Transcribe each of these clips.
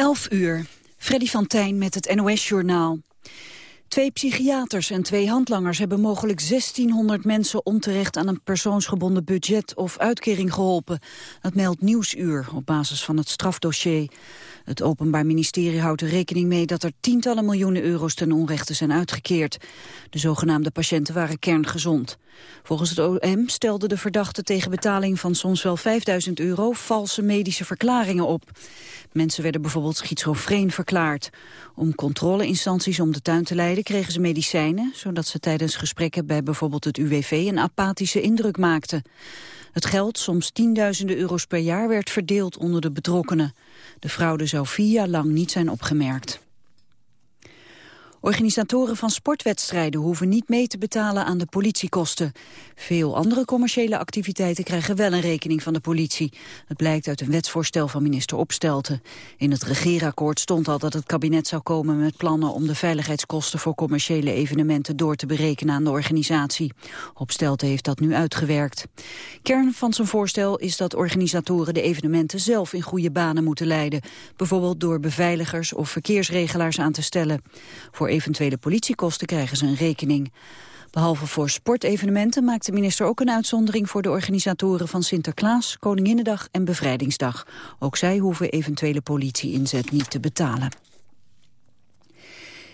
11 uur. Freddy van Tijn met het NOS-journaal. Twee psychiaters en twee handlangers hebben mogelijk 1600 mensen onterecht aan een persoonsgebonden budget of uitkering geholpen. Dat meldt Nieuwsuur op basis van het strafdossier. Het Openbaar Ministerie houdt er rekening mee dat er tientallen miljoenen euro's ten onrechte zijn uitgekeerd. De zogenaamde patiënten waren kerngezond. Volgens het OM stelde de verdachte tegen betaling van soms wel 5000 euro valse medische verklaringen op. Mensen werden bijvoorbeeld schizofreen verklaard. Om controleinstanties om de tuin te leiden kregen ze medicijnen, zodat ze tijdens gesprekken bij bijvoorbeeld het UWV een apathische indruk maakten. Het geld, soms tienduizenden euro's per jaar, werd verdeeld onder de betrokkenen. De fraude zou vier jaar lang niet zijn opgemerkt. Organisatoren van sportwedstrijden hoeven niet mee te betalen aan de politiekosten. Veel andere commerciële activiteiten krijgen wel een rekening van de politie. Het blijkt uit een wetsvoorstel van minister Opstelten. In het regeerakkoord stond al dat het kabinet zou komen met plannen om de veiligheidskosten voor commerciële evenementen door te berekenen aan de organisatie. Opstelten heeft dat nu uitgewerkt. Kern van zijn voorstel is dat organisatoren de evenementen zelf in goede banen moeten leiden. Bijvoorbeeld door beveiligers of verkeersregelaars aan te stellen. Voor eventuele politiekosten krijgen ze een rekening. Behalve voor sportevenementen maakt de minister ook een uitzondering voor de organisatoren van Sinterklaas, Koninginnedag en Bevrijdingsdag. Ook zij hoeven eventuele politieinzet niet te betalen.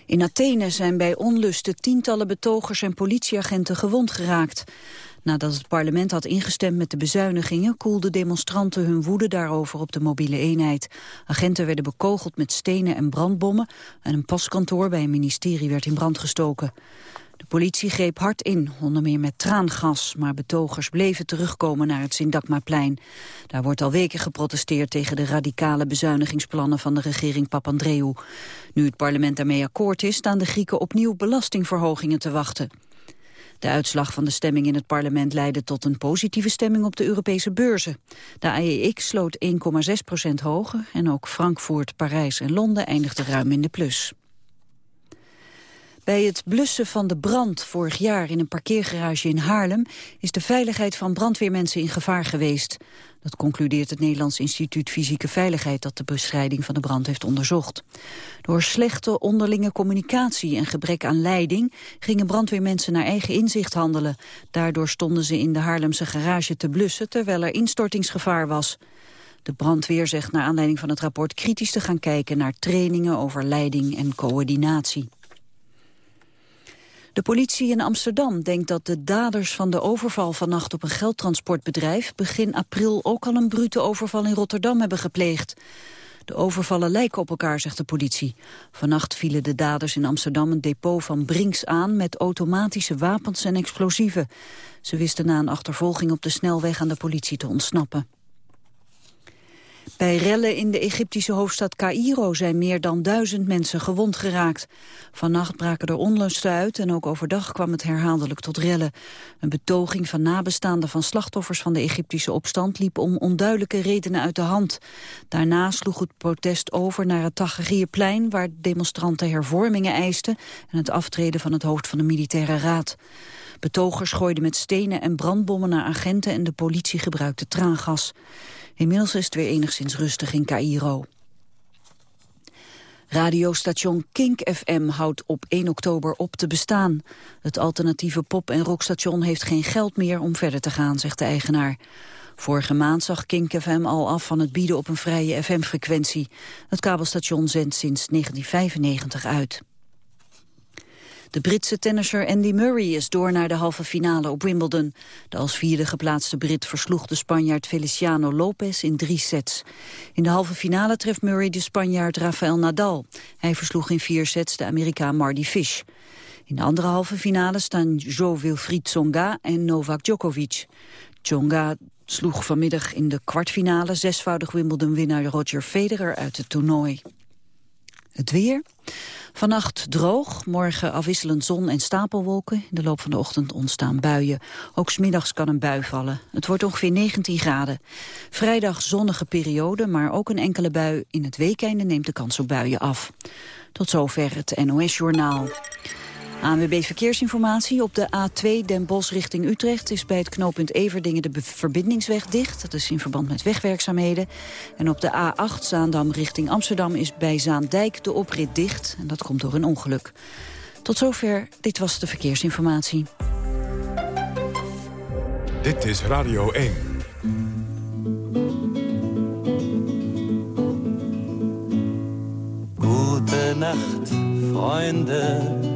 In Athene zijn bij onlusten tientallen betogers en politieagenten gewond geraakt. Nadat het parlement had ingestemd met de bezuinigingen... koelden demonstranten hun woede daarover op de mobiele eenheid. Agenten werden bekogeld met stenen en brandbommen... en een paskantoor bij een ministerie werd in brand gestoken. De politie greep hard in, onder meer met traangas... maar betogers bleven terugkomen naar het Sindakmaplein. Daar wordt al weken geprotesteerd tegen de radicale bezuinigingsplannen... van de regering Papandreou. Nu het parlement daarmee akkoord is, staan de Grieken opnieuw belastingverhogingen te wachten. De uitslag van de stemming in het parlement leidde tot een positieve stemming op de Europese beurzen. De AEX sloot 1,6 procent hoger en ook Frankfurt, Parijs en Londen eindigden ruim in de plus. Bij het blussen van de brand vorig jaar in een parkeergarage in Haarlem... is de veiligheid van brandweermensen in gevaar geweest. Dat concludeert het Nederlands Instituut Fysieke Veiligheid... dat de bestrijding van de brand heeft onderzocht. Door slechte onderlinge communicatie en gebrek aan leiding... gingen brandweermensen naar eigen inzicht handelen. Daardoor stonden ze in de Haarlemse garage te blussen... terwijl er instortingsgevaar was. De brandweer zegt naar aanleiding van het rapport kritisch te gaan kijken... naar trainingen over leiding en coördinatie. De politie in Amsterdam denkt dat de daders van de overval vannacht op een geldtransportbedrijf begin april ook al een brute overval in Rotterdam hebben gepleegd. De overvallen lijken op elkaar, zegt de politie. Vannacht vielen de daders in Amsterdam een depot van Brinks aan... met automatische wapens en explosieven. Ze wisten na een achtervolging op de snelweg aan de politie te ontsnappen. Bij rellen in de Egyptische hoofdstad Cairo zijn meer dan duizend mensen gewond geraakt. Vannacht braken er onlusten uit en ook overdag kwam het herhaaldelijk tot rellen. Een betoging van nabestaanden van slachtoffers van de Egyptische opstand liep om onduidelijke redenen uit de hand. Daarna sloeg het protest over naar het Tahrirplein waar demonstranten hervormingen eisten en het aftreden van het hoofd van de militaire raad. Betogers gooiden met stenen en brandbommen naar agenten en de politie gebruikte traangas. Inmiddels is het weer enigszins rustig in Cairo. Radiostation Kink FM houdt op 1 oktober op te bestaan. Het alternatieve pop- en rockstation heeft geen geld meer om verder te gaan, zegt de eigenaar. Vorige maand zag Kink FM al af van het bieden op een vrije FM-frequentie. Het kabelstation zendt sinds 1995 uit. De Britse tennisser Andy Murray is door naar de halve finale op Wimbledon. De als vierde geplaatste Brit versloeg de Spanjaard Feliciano Lopez in drie sets. In de halve finale treft Murray de Spanjaard Rafael Nadal. Hij versloeg in vier sets de Amerikaan Marty Fish. In de andere halve finale staan Jo Wilfried Tsonga en Novak Djokovic. Tsonga sloeg vanmiddag in de kwartfinale zesvoudig Wimbledon-winnaar Roger Federer uit het toernooi. Het weer. Vannacht droog, morgen afwisselend zon en stapelwolken. In de loop van de ochtend ontstaan buien. Ook smiddags kan een bui vallen. Het wordt ongeveer 19 graden. Vrijdag zonnige periode, maar ook een enkele bui. In het weekende neemt de kans op buien af. Tot zover het NOS-journaal. ANWB Verkeersinformatie. Op de A2 Den Bosch richting Utrecht is bij het knooppunt Everdingen de verbindingsweg dicht. Dat is in verband met wegwerkzaamheden. En op de A8 Zaandam richting Amsterdam is bij Zaandijk de oprit dicht. En dat komt door een ongeluk. Tot zover, dit was de verkeersinformatie. Dit is Radio 1. Gute Nacht, Freunde.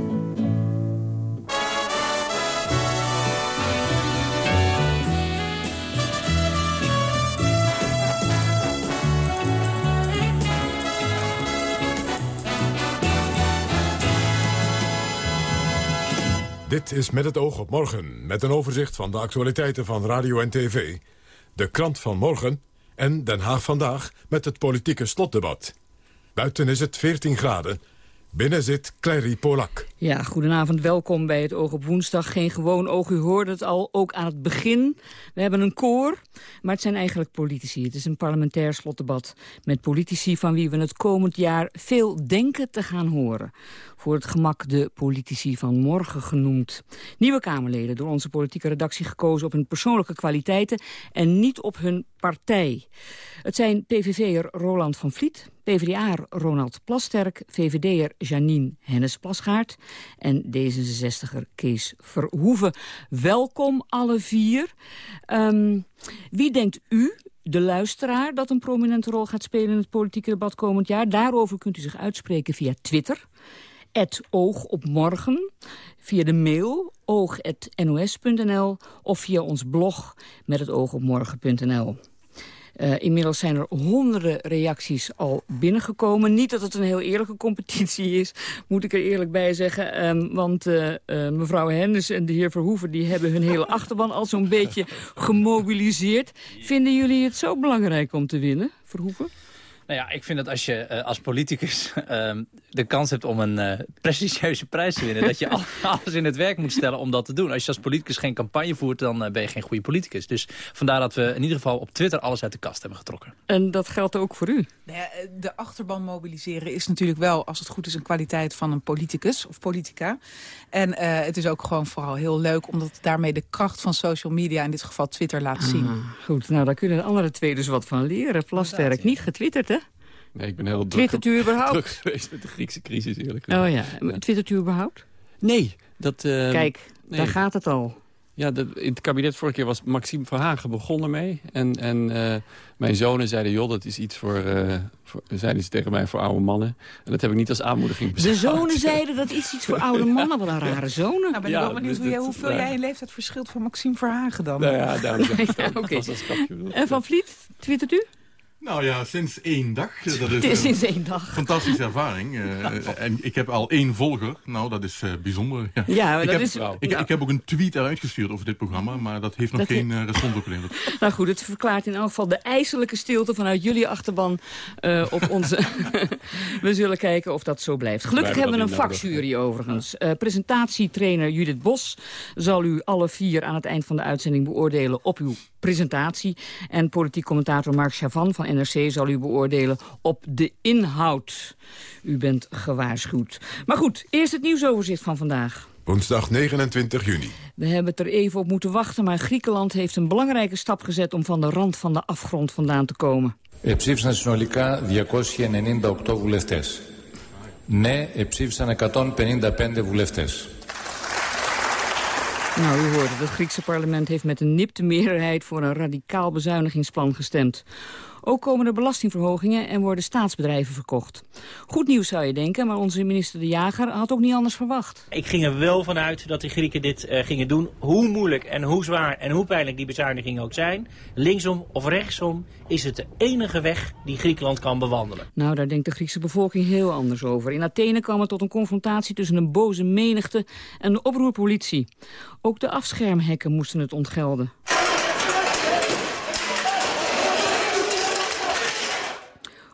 Dit is Met het oog op morgen, met een overzicht van de actualiteiten van radio en tv. De krant van morgen en Den Haag vandaag met het politieke slotdebat. Buiten is het 14 graden. Binnen zit Clary Polak. Ja, goedenavond. Welkom bij het Oog op Woensdag. Geen gewoon oog, u hoorde het al, ook aan het begin. We hebben een koor, maar het zijn eigenlijk politici. Het is een parlementair slotdebat met politici van wie we het komend jaar veel denken te gaan horen voor het gemak de politici van morgen genoemd. Nieuwe Kamerleden door onze politieke redactie gekozen op hun persoonlijke kwaliteiten en niet op hun partij. Het zijn PVV'er Roland van Vliet, PvdA'er Ronald Plasterk, VVD'er Janine Hennis-Plasgaard en D66er Kees Verhoeven. Welkom alle vier. Um, wie denkt u de luisteraar dat een prominente rol gaat spelen in het politieke debat komend jaar. Daarover kunt u zich uitspreken via Twitter het oog op morgen, via de mail oog.nos.nl of via ons blog met het oog op morgen.nl. Uh, inmiddels zijn er honderden reacties al binnengekomen. Niet dat het een heel eerlijke competitie is, moet ik er eerlijk bij zeggen. Um, want uh, uh, mevrouw Hennis en de heer Verhoeven... die hebben hun hele achterban al zo'n beetje gemobiliseerd. Vinden jullie het zo belangrijk om te winnen, Verhoeven? Nou ja, ik vind dat als je uh, als politicus uh, de kans hebt om een uh, prestigieuze prijs te winnen... dat je alles in het werk moet stellen om dat te doen. Als je als politicus geen campagne voert, dan eh, ben je geen goede politicus. Dus vandaar dat we in ieder geval op Twitter alles uit de kast hebben getrokken. En dat geldt ook voor u? Nou ja, de achterban mobiliseren is natuurlijk wel, als het goed is... een kwaliteit van een politicus of politica. En het is ook gewoon vooral heel leuk... omdat het daarmee de kracht van social media, in dit geval Twitter, laat zien. Ah, goed, nou daar kunnen de andere twee dus wat van leren. Plasterk, niet getwitterd, hè? Nee, ik ben heel druk, u überhaupt? druk geweest met de Griekse crisis, eerlijk gezegd. Oh ja, twittert u überhaupt? Nee. Dat, uh, Kijk, nee. daar gaat het al. Ja, dat, in het kabinet vorige keer was Maxime Verhagen begonnen mee. En, en uh, mijn zonen zeiden, joh, dat is iets voor, uh, voor, zeiden ze tegen mij, voor oude mannen. En dat heb ik niet als aanmoediging beschouwd. De zonen zeiden, dat is iets voor oude mannen. Wat een rare zonen. Nou, ben ik ja, wel benieuwd hoe jij, hoeveel jij in leeftijd verschilt van Maxime Verhagen dan. Nou ja, daarom zeg ik ja, okay. En Van Vliet, twittert u? Nou ja, sinds één dag. Dat is, is sinds één dag. Fantastische ervaring. Uh, en ik heb al één volger. Nou, dat is uh, bijzonder. Ja, ja ik, dat heb, is, ik, ja. ik, heb ook een tweet eruit gestuurd over dit programma. Maar dat heeft nog dat geen uh, respons opgeleverd. Nou goed, het verklaart in elk geval de ijselijke stilte vanuit jullie achterban op onze... we zullen kijken of dat zo blijft. Gelukkig hebben we een vakjury overigens. presentatietrainer Judith Bos zal u alle vier aan het eind van de uitzending beoordelen op uw presentatie. En politiek commentator Mark Chavan van NRC zal u beoordelen op de inhoud. U bent gewaarschuwd. Maar goed, eerst het nieuwsoverzicht van vandaag. Woensdag 29 juni. We hebben het er even op moeten wachten, maar Griekenland heeft een belangrijke stap gezet om van de rand van de afgrond vandaan te komen. Ψήφισαν συνολικά 298 βουλευτές. Ναι, ψήφισαν 155 βουλευτές. Nou, u hoorde, het Griekse parlement heeft met een nipte meerderheid... voor een radicaal bezuinigingsplan gestemd. Ook komen er belastingverhogingen en worden staatsbedrijven verkocht. Goed nieuws zou je denken, maar onze minister De Jager had ook niet anders verwacht. Ik ging er wel vanuit dat de Grieken dit uh, gingen doen. Hoe moeilijk en hoe zwaar en hoe pijnlijk die bezuinigingen ook zijn. Linksom of rechtsom is het de enige weg die Griekenland kan bewandelen. Nou, daar denkt de Griekse bevolking heel anders over. In Athene kwam het tot een confrontatie tussen een boze menigte en de oproerpolitie. Ook de afschermhekken moesten het ontgelden.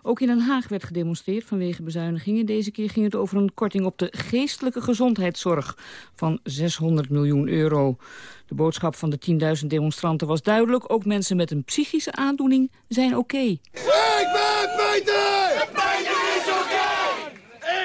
Ook in Den Haag werd gedemonstreerd vanwege bezuinigingen. Deze keer ging het over een korting op de geestelijke gezondheidszorg van 600 miljoen euro. De boodschap van de 10.000 demonstranten was duidelijk. Ook mensen met een psychische aandoening zijn oké. Ik ben Peter! Peter is oké!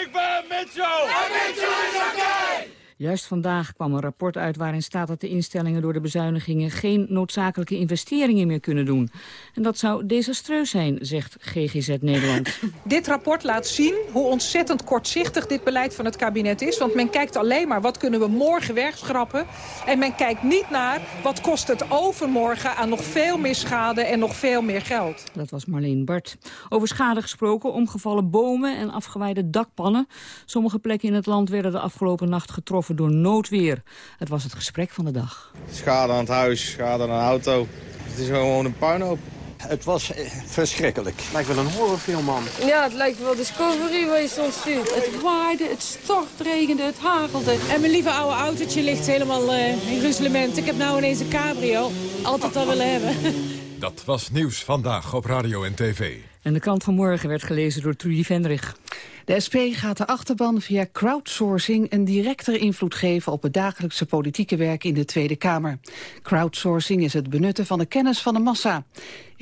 Ik ben Mitchell! En Mitchell is oké! Juist vandaag kwam een rapport uit waarin staat dat de instellingen door de bezuinigingen geen noodzakelijke investeringen meer kunnen doen. En dat zou desastreus zijn, zegt GGZ Nederland. Dit rapport laat zien hoe ontzettend kortzichtig dit beleid van het kabinet is. Want men kijkt alleen maar wat kunnen we morgen wegschrappen. En men kijkt niet naar wat kost het overmorgen aan nog veel meer schade en nog veel meer geld. Dat was Marleen Bart. Over schade gesproken, omgevallen bomen en afgewaaide dakpannen. Sommige plekken in het land werden de afgelopen nacht getroffen door noodweer. Het was het gesprek van de dag. Schade aan het huis, schade aan een auto. Het is gewoon een puinhoop. Het was eh, verschrikkelijk. Het lijkt wel een horrorfilm, man. Ja, het lijkt wel Discovery waar je soms ziet. Het waaide, het stortregende, het hagelde. En mijn lieve oude autootje ligt helemaal uh, in ruzelement. Ik heb nou ineens een cabrio. Altijd al willen hebben. Dat was Nieuws Vandaag op Radio en TV. En de krant van morgen werd gelezen door Trudy Vendrich. De SP gaat de achterban via crowdsourcing een directere invloed geven op het dagelijkse politieke werk in de Tweede Kamer. Crowdsourcing is het benutten van de kennis van de massa.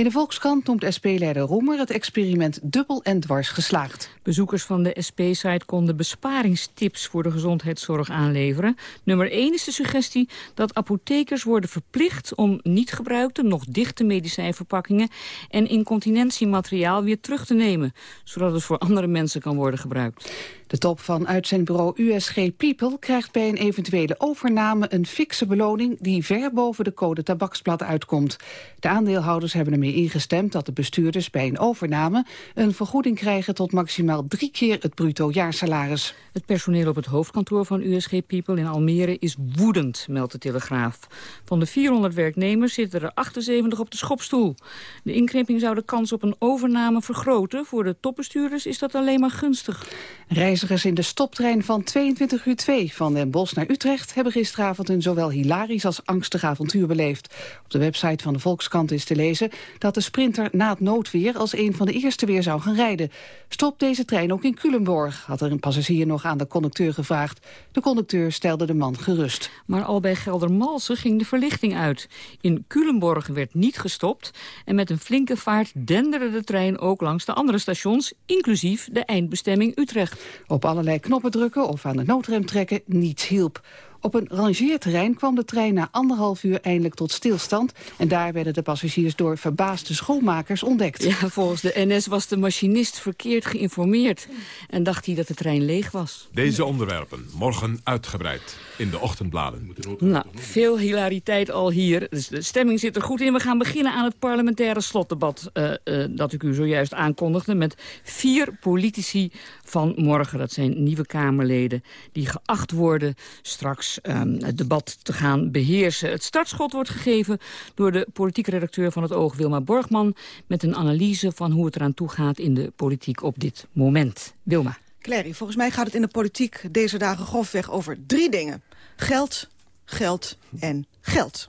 In de Volkskrant noemt SP-leider Roemer het experiment dubbel en dwars geslaagd. Bezoekers van de SP-site konden besparingstips voor de gezondheidszorg aanleveren. Nummer 1 is de suggestie dat apothekers worden verplicht om niet gebruikte, nog dichte medicijnverpakkingen en incontinentiemateriaal weer terug te nemen, zodat het voor andere mensen kan worden gebruikt. De top van uitzendbureau USG People krijgt bij een eventuele overname een fikse beloning die ver boven de code tabaksblad uitkomt. De aandeelhouders hebben ingestemd dat de bestuurders bij een overname een vergoeding krijgen tot maximaal drie keer het bruto jaarsalaris. Het personeel op het hoofdkantoor van USG People in Almere is woedend, meldt de Telegraaf. Van de 400 werknemers zitten er 78 op de schopstoel. De inkrimping zou de kans op een overname vergroten. Voor de topbestuurders is dat alleen maar gunstig. Reizigers in de stoptrein van 22 uur 2 van Den Bosch naar Utrecht... hebben gisteravond een zowel hilarisch als angstig avontuur beleefd. Op de website van de Volkskrant is te lezen dat de sprinter na het noodweer... als een van de eerste weer zou gaan rijden. Stopt deze trein ook in Culemborg, had er een passagier nog aan de conducteur gevraagd. De conducteur stelde de man gerust. Maar al bij Geldermalsen ging de verlichting uit. In Culemborg werd niet gestopt... en met een flinke vaart denderde de trein ook langs de andere stations... inclusief de eindbestemming Utrecht. Op allerlei knoppen drukken of aan de noodrem trekken, niets hielp. Op een rangeerterrein kwam de trein na anderhalf uur eindelijk tot stilstand. En daar werden de passagiers door verbaasde schoonmakers ontdekt. Ja, volgens de NS was de machinist verkeerd geïnformeerd. En dacht hij dat de trein leeg was. Deze onderwerpen morgen uitgebreid in de ochtendbladen. Nou, veel hilariteit al hier. Dus de stemming zit er goed in. We gaan beginnen aan het parlementaire slotdebat... Uh, uh, dat ik u zojuist aankondigde... met vier politici van morgen. Dat zijn nieuwe Kamerleden die geacht worden straks um, het debat te gaan beheersen. Het startschot wordt gegeven door de politiek redacteur van het Oog, Wilma Borgman... met een analyse van hoe het eraan toe gaat in de politiek op dit moment. Wilma. Clary, volgens mij gaat het in de politiek deze dagen grofweg over drie dingen. Geld, geld en geld.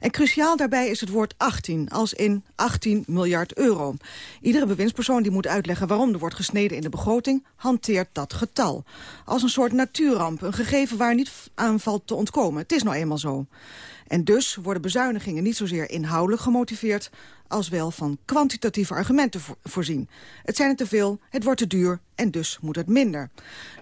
En cruciaal daarbij is het woord 18, als in 18 miljard euro. Iedere bewindspersoon die moet uitleggen waarom er wordt gesneden in de begroting... hanteert dat getal. Als een soort natuurramp, een gegeven waar niet aan valt te ontkomen. Het is nou eenmaal zo. En dus worden bezuinigingen niet zozeer inhoudelijk gemotiveerd... als wel van kwantitatieve argumenten voorzien. Het zijn er te veel, het wordt te duur en dus moet het minder.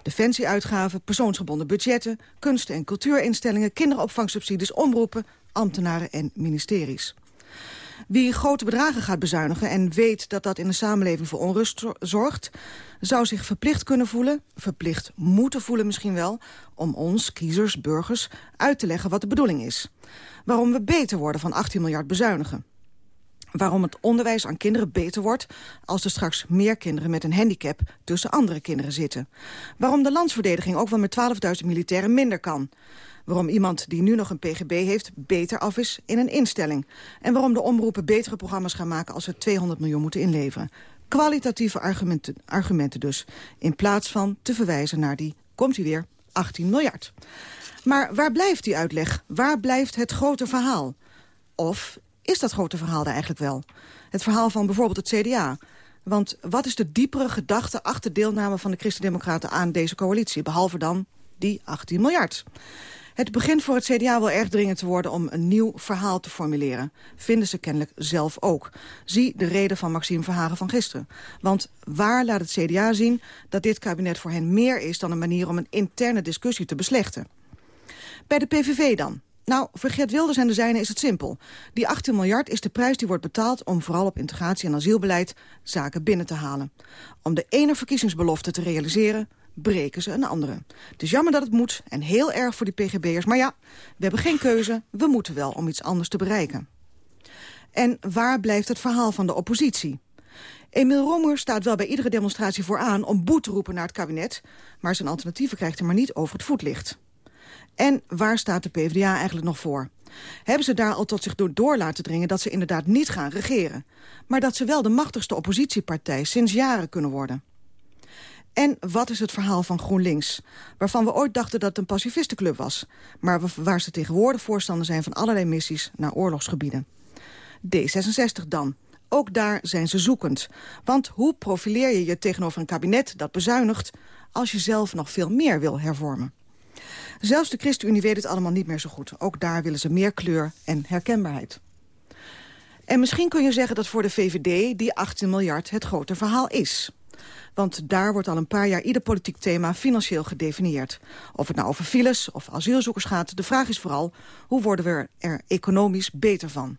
Defensieuitgaven, persoonsgebonden budgetten... kunsten- en cultuurinstellingen, kinderopvangsubsidies, omroepen ambtenaren en ministeries. Wie grote bedragen gaat bezuinigen en weet dat dat in de samenleving voor onrust zorgt... zou zich verplicht kunnen voelen, verplicht moeten voelen misschien wel... om ons, kiezers, burgers, uit te leggen wat de bedoeling is. Waarom we beter worden van 18 miljard bezuinigen. Waarom het onderwijs aan kinderen beter wordt... als er straks meer kinderen met een handicap tussen andere kinderen zitten. Waarom de landsverdediging ook wel met 12.000 militairen minder kan waarom iemand die nu nog een pgb heeft beter af is in een instelling. En waarom de omroepen betere programma's gaan maken als ze 200 miljoen moeten inleveren. Kwalitatieve argumenten, argumenten dus, in plaats van te verwijzen naar die, komt u weer, 18 miljard. Maar waar blijft die uitleg? Waar blijft het grote verhaal? Of is dat grote verhaal er eigenlijk wel? Het verhaal van bijvoorbeeld het CDA. Want wat is de diepere gedachte achter deelname van de Christen-Democraten aan deze coalitie? Behalve dan die 18 miljard. Het begint voor het CDA wel erg dringend te worden om een nieuw verhaal te formuleren. Vinden ze kennelijk zelf ook. Zie de reden van Maxime Verhagen van gisteren. Want waar laat het CDA zien dat dit kabinet voor hen meer is... dan een manier om een interne discussie te beslechten? Bij de PVV dan. Nou, voor Gert Wilders en de zijne is het simpel. Die 18 miljard is de prijs die wordt betaald om vooral op integratie en asielbeleid zaken binnen te halen. Om de ene verkiezingsbelofte te realiseren, breken ze een andere. Het is jammer dat het moet en heel erg voor die PGB'ers. Maar ja, we hebben geen keuze, we moeten wel om iets anders te bereiken. En waar blijft het verhaal van de oppositie? Emil Romer staat wel bij iedere demonstratie vooraan om boet te roepen naar het kabinet... maar zijn alternatieven krijgt hij maar niet over het voetlicht. En waar staat de PvdA eigenlijk nog voor? Hebben ze daar al tot zich door, door laten dringen dat ze inderdaad niet gaan regeren... maar dat ze wel de machtigste oppositiepartij sinds jaren kunnen worden? En wat is het verhaal van GroenLinks? Waarvan we ooit dachten dat het een pacifistenclub was... maar waar ze tegenwoordig voorstander zijn van allerlei missies naar oorlogsgebieden. D66 dan. Ook daar zijn ze zoekend. Want hoe profileer je je tegenover een kabinet dat bezuinigt... als je zelf nog veel meer wil hervormen? Zelfs de ChristenUnie weet het allemaal niet meer zo goed. Ook daar willen ze meer kleur en herkenbaarheid. En misschien kun je zeggen dat voor de VVD die 18 miljard het grote verhaal is. Want daar wordt al een paar jaar ieder politiek thema financieel gedefinieerd. Of het nou over files of asielzoekers gaat, de vraag is vooral... hoe worden we er economisch beter van?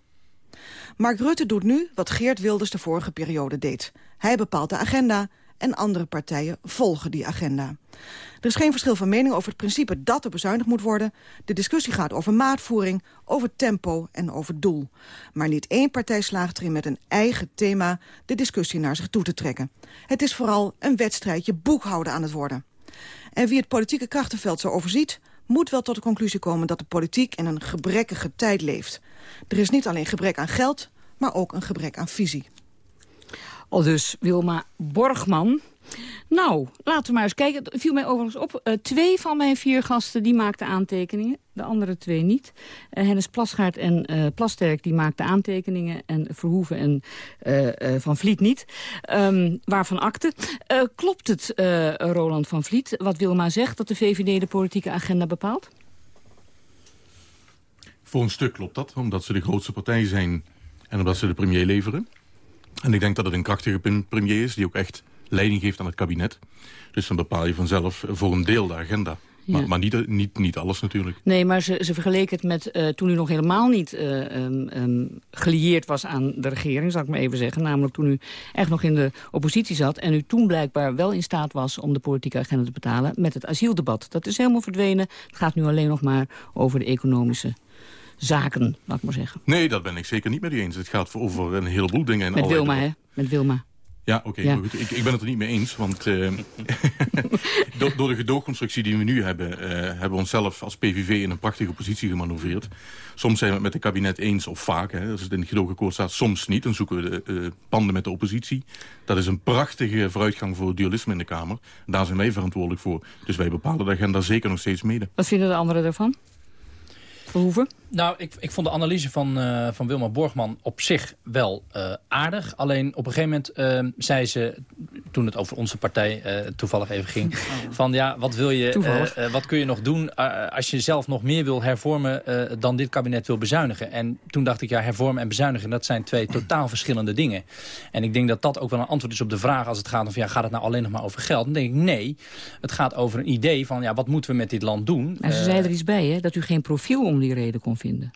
Mark Rutte doet nu wat Geert Wilders de vorige periode deed. Hij bepaalt de agenda en andere partijen volgen die agenda. Er is geen verschil van mening over het principe dat er bezuinigd moet worden. De discussie gaat over maatvoering, over tempo en over doel. Maar niet één partij slaagt erin met een eigen thema de discussie naar zich toe te trekken. Het is vooral een wedstrijdje boekhouden aan het worden. En wie het politieke krachtenveld zo overziet moet wel tot de conclusie komen dat de politiek in een gebrekkige tijd leeft. Er is niet alleen gebrek aan geld, maar ook een gebrek aan visie. Al dus Wilma Borgman. Nou, laten we maar eens kijken. Het viel mij overigens op. Uh, twee van mijn vier gasten die maakten aantekeningen. De andere twee niet. Uh, Hennis Plasgaard en uh, Plasterk die maakten aantekeningen. En Verhoeven en Van Vliet niet. Um, waarvan akte. klopt het, Roland van Vliet, wat Wilma zegt... dat de VVD de politieke agenda bepaalt? Voor een stuk klopt dat. Omdat ze de grootste partij zijn. En omdat ze de premier leveren. En ik denk dat het een krachtige premier is... die ook echt leiding geeft aan het kabinet. Dus dan bepaal je vanzelf voor een deel de agenda. Maar, maar niet, niet, niet, alles natuurlijk. Nee, maar ze, ze vergeleken het met uh, toen u nog helemaal niet uh, um, um, gelieerd was aan de regering, zal ik maar even zeggen. Namelijk toen u echt nog in de oppositie zat en u toen blijkbaar wel in staat was om de politieke agenda te betalen met het asieldebat. Dat is helemaal verdwenen. Het gaat nu alleen nog maar over de economische zaken, laat ik maar zeggen. Nee, dat ben ik zeker niet met u eens. Het gaat over een heleboel dingen. En met Wilma, hè? Met Wilma. Ja, oké. Okay, ik, ik, ben het er niet mee eens. Want uh, door, door, de gedoogconstructie die we nu hebben... Uh, hebben we onszelf als PVV in een prachtige positie gemanoeuvreerd. Soms zijn we het met het kabinet eens of vaak. Hè, als het in het gedoogakkoord staat, soms niet. Dan zoeken we de uh, panden met de oppositie. Dat is een prachtige vooruitgang voor het dualisme in de Kamer. Daar zijn wij verantwoordelijk voor. Dus wij bepalen de agenda zeker nog steeds mede. Wat vinden de anderen daarvan? Verhoeven? Nou, ik, ik vond de analyse van, uh, van Wilma Borgman op zich wel uh, aardig. Alleen op een gegeven moment uh, zei ze, toen het over onze partij toevallig even ging... Oh. van ja, wat, wil je, wat kun je nog doen als je zelf nog meer wil hervormen... dan dit kabinet wil bezuinigen? En toen dacht ik, ja, hervormen en bezuinigen... dat zijn twee totaal verschillende dingen. En ik denk dat dat ook wel een antwoord is op de vraag... als het gaat om, ja, gaat het nou alleen nog maar over geld? Dan denk ik, nee, het gaat over een idee van... ja, wat moeten we met dit land doen? En ze zei er iets bij, hè, dat u geen profiel om die reden kon vinden.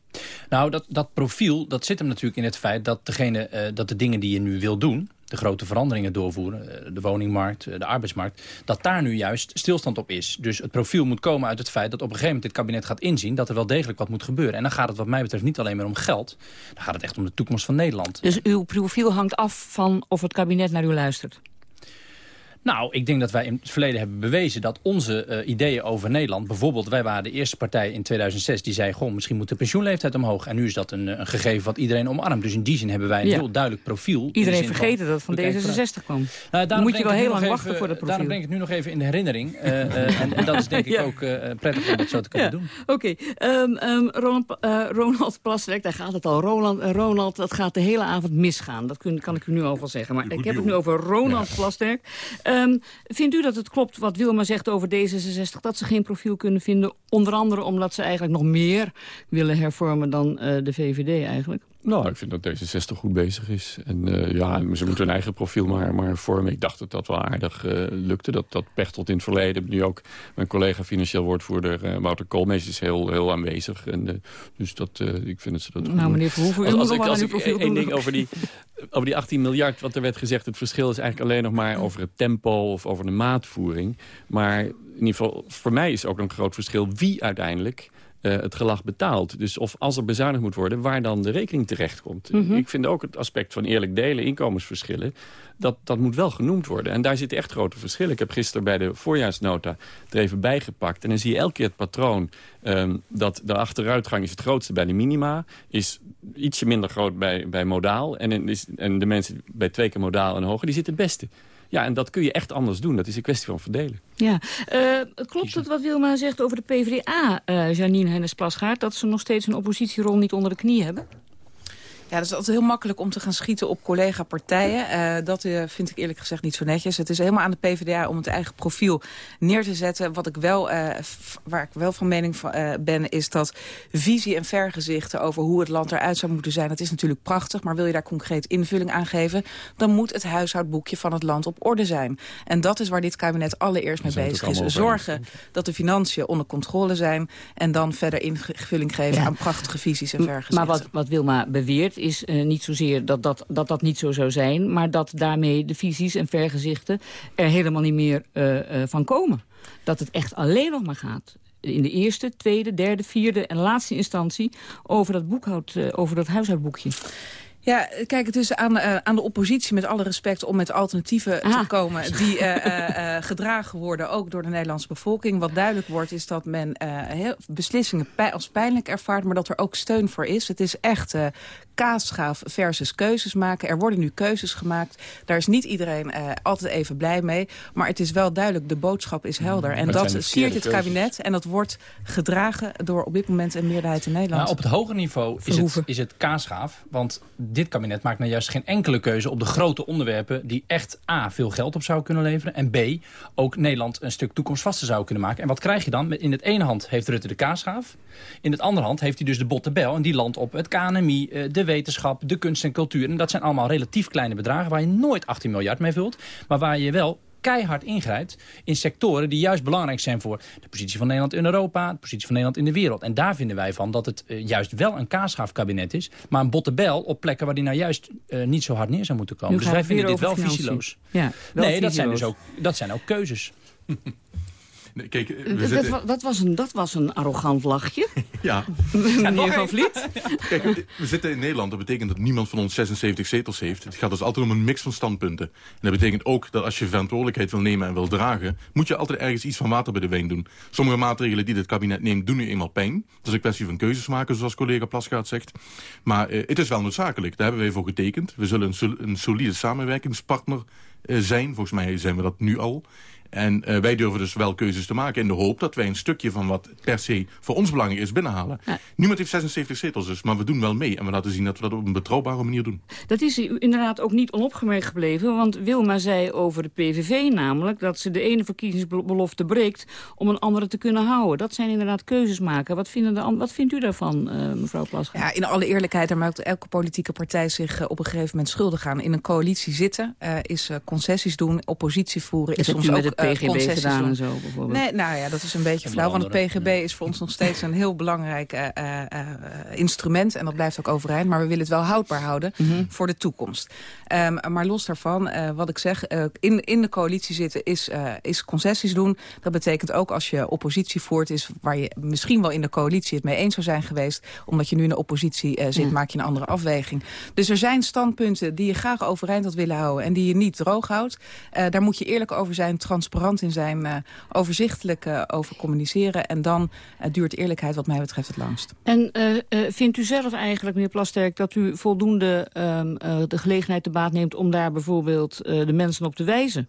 Nou, dat, dat profiel, dat zit hem natuurlijk in het feit dat, degene, uh, dat de dingen die je nu wil doen de grote veranderingen doorvoeren, eh, de woningmarkt, eh, de arbeidsmarkt, dat daar nu juist stilstand op is. Dus het profiel moet komen uit het feit dat op een gegeven moment dit kabinet gaat inzien dat er wel degelijk wat moet gebeuren. En dan gaat het wat mij betreft niet alleen meer om geld, dan gaat het echt om de toekomst van Nederland. Dus uw profiel hangt af van of het kabinet naar u luistert? Nou, ik denk dat wij in het verleden hebben bewezen dat onze uh, ideeën over Nederland... bijvoorbeeld, wij waren de eerste partij in 2006 die zei... goh, misschien moet de pensioenleeftijd omhoog. En nu is dat een, een gegeven wat iedereen omarmt. Dus in die zin hebben wij een Ja. heel duidelijk profiel. Iedereen In de zin vergeten dat het van we kijken D66 kwam. Nou, Dan moet je wel heel lang wachten even- voor dat profiel. Daarom breng ik het nu nog even in de herinnering. Eh, eh, en, en dat is denk ik Ja. ook eh, prettig om dat zo te kunnen Ja, doen. Oké, Ehm, ehm, Ronald, eh, Ronald Plasterk, daar gaat het al. Roland, eh, Ronald, dat gaat de hele avond misgaan. Dat kun, kan ik u nu al wel zeggen. Maar ik heb het nu over Ronald Plasterk. Ehm, vindt u dat het klopt wat Wilma zegt over D66... dat ze geen profiel kunnen vinden? Onder andere omdat ze eigenlijk nog meer willen hervormen dan eh, de VVD eigenlijk? Nou, ik vind dat D66 goed bezig is. En eh, ja, ze moeten hun eigen profiel maar, maar vormen. Ik dacht dat dat wel aardig eh, lukte. Dat, dat Pechtold in het verleden. Nu ook mijn collega financieel woordvoerder eh, Wouter Koolmees is heel, heel aanwezig. En, dus dat, eh, ik vind dat ze dat goed Nou, doen. meneer Verhoeven, u Als, als ik, ik één doen. ding over die, over die 18 miljard, wat er werd gezegd... het verschil is eigenlijk alleen nog maar over het tempo of over de maatvoering. Maar in ieder geval, voor mij is ook een groot verschil wie uiteindelijk eh, het gelag betaalt. Dus of als er bezuinigd moet worden, waar dan de rekening terecht komt. Mhm. Ik vind ook het aspect van eerlijk delen, inkomensverschillen... Dat, dat moet wel genoemd worden. En daar zitten echt grote verschillen. Ik heb gisteren bij de voorjaarsnota er even bijgepakt. En dan zie je elke keer het patroon... ehm, dat de achteruitgang is het grootste bij de minima... is ietsje minder groot bij, bij modaal. En, en is, en de mensen bij twee keer modaal en hoger, die zitten het beste. Ja, en dat kun je echt anders doen. Dat is een kwestie van verdelen. Ja, Eh, klopt het wat Wilma zegt over de PvdA, eh Janine Hennis-Plasgaard... dat ze nog steeds een oppositierol niet onder de knie hebben? Ja, dat is altijd heel makkelijk om te gaan schieten op collega-partijen. Eh, dat eh, vind ik eerlijk gezegd niet zo netjes. Het is helemaal aan de PvdA om het eigen profiel neer te zetten. Wat ik wel, eh, waar ik wel van mening van, eh, ben, is dat visie en vergezichten over hoe het land eruit zou moeten zijn. Dat is natuurlijk prachtig, maar wil je daar concreet invulling aan geven, dan moet het huishoudboekje van het land op orde zijn. En dat is waar dit kabinet allereerst mee bezig is. Zorgen dat de financiën onder controle zijn en dan verder invulling geven Ja. aan prachtige visies en vergezichten. Maar wat, wat Wilma beweert is eh, niet zozeer dat dat, dat dat niet zo zou zijn... maar dat daarmee de visies en vergezichten er helemaal niet meer eh, eh, van komen. Dat het echt alleen nog maar gaat in de eerste, tweede, derde, vierde en laatste instantie... over dat, boekhoud, over dat huishoudboekje. Ja, kijk, het is aan, aan de oppositie met alle respect om met alternatieven te komen die gedragen worden, ook door de Nederlandse bevolking. Wat duidelijk wordt is dat men heel, beslissingen pij- als pijnlijk ervaart, maar dat er ook steun voor is. Het is echt kaasschaaf versus keuzes maken. Er worden nu keuzes gemaakt. Daar is niet iedereen eh, altijd even blij mee. Maar het is wel duidelijk, de boodschap is helder. En het zijn dat siert het kabinet. En dat wordt gedragen door op dit moment een meerderheid in Nederland. Nou, op het hoger niveau is het, is het. Want dit kabinet maakt nou juist geen enkele keuze op de grote onderwerpen... die echt A, veel geld op zouden kunnen leveren... en B, ook Nederland een stuk toekomstvaster zou kunnen maken. En wat krijg je dan? In het ene hand heeft Rutte de kaasgaaf. In het andere hand heeft hij dus de botte bel. En die landt op het KNMI, eh, de wetenschap, de kunst en cultuur. En dat zijn allemaal relatief kleine bedragen... waar je nooit 18 miljard mee vult. Maar waar je wel keihard ingrijpt in sectoren die juist belangrijk zijn voor de positie van Nederland in Europa, de positie van Nederland in de wereld. En daar vinden wij van dat het eh, juist wel een kaasgaafkabinet is, maar een botte bel op plekken waar die nou juist eh, niet zo hard neer zou moeten komen. Dus wij vinden dit wel visieloos. Ja, wel nee, dat zijn, dus ook, dat zijn ook keuzes. Nee, kijk, eh, Dat, we zitten... wa- dat, was een, dat was een arrogant lachje. Ja. Meneer Van Vliet. Kijk, we zitten in Nederland. Dat betekent dat niemand van ons 76 zetels heeft. Het gaat dus altijd om een mix van standpunten. En dat betekent ook dat als je verantwoordelijkheid wil nemen en wil dragen... moet je altijd ergens iets van water bij de wijn doen. Sommige maatregelen die dit kabinet neemt doen nu eenmaal pijn. Dat is een kwestie van keuzes maken, zoals collega Plasgaard zegt. Maar eh, het is wel noodzakelijk. Daar hebben wij voor getekend. We zullen een, sol- een solide samenwerkingspartner eh, zijn. Volgens mij zijn we dat nu al. En eh, wij durven dus wel keuzes te maken in de hoop dat wij een stukje van wat per se voor ons belangrijk is binnenhalen. Niemand heeft 76 zetels dus, maar we doen wel mee. En we laten zien dat we dat op een betrouwbare manier doen. Dat is u inderdaad ook niet onopgemerkt gebleven. Want Wilma zei over de PVV namelijk... dat ze de ene verkiezingsbelofte breekt om een andere te kunnen houden. Dat zijn inderdaad keuzes maken. Wat, vinden de, an- wat vindt u daarvan, eh, mevrouw Plasgaard? Ja, in alle eerlijkheid, daar maakt elke politieke partij zich eh, op een gegeven moment schuldig aan. In een coalitie zitten, eh, is concessies doen, oppositie voeren, Dat is soms ook PGB concessies gedaan doen. en zo, bijvoorbeeld. Nee, nou ja, dat is een beetje flauw. Want het PGB is voor ons nog steeds een heel belangrijk eh, eh, eh, instrument. En dat blijft ook overeind. Maar we willen het wel houdbaar houden Mhm. voor de toekomst. Ehm, maar los daarvan, eh, wat ik zeg, eh, in, in de coalitie zitten is, eh, is concessies doen. Dat betekent ook als je oppositie voert, is waar je misschien wel in de coalitie het mee eens zou zijn geweest. Omdat je nu in de oppositie eh, zit, Ja. maak je een andere afweging. Dus er zijn standpunten die je graag overeind had willen houden en die je niet droog houdt. Eh, daar moet je eerlijk over zijn, transparant in zijn, eh, overzichtelijk eh, over communiceren. En dan eh, duurt eerlijkheid wat mij betreft het langst. En eh, eh, vindt u zelf eigenlijk, meneer Plasterk, dat u voldoende ehm, eh, de gelegenheid te baat neemt... om daar bijvoorbeeld eh, de mensen op te wijzen?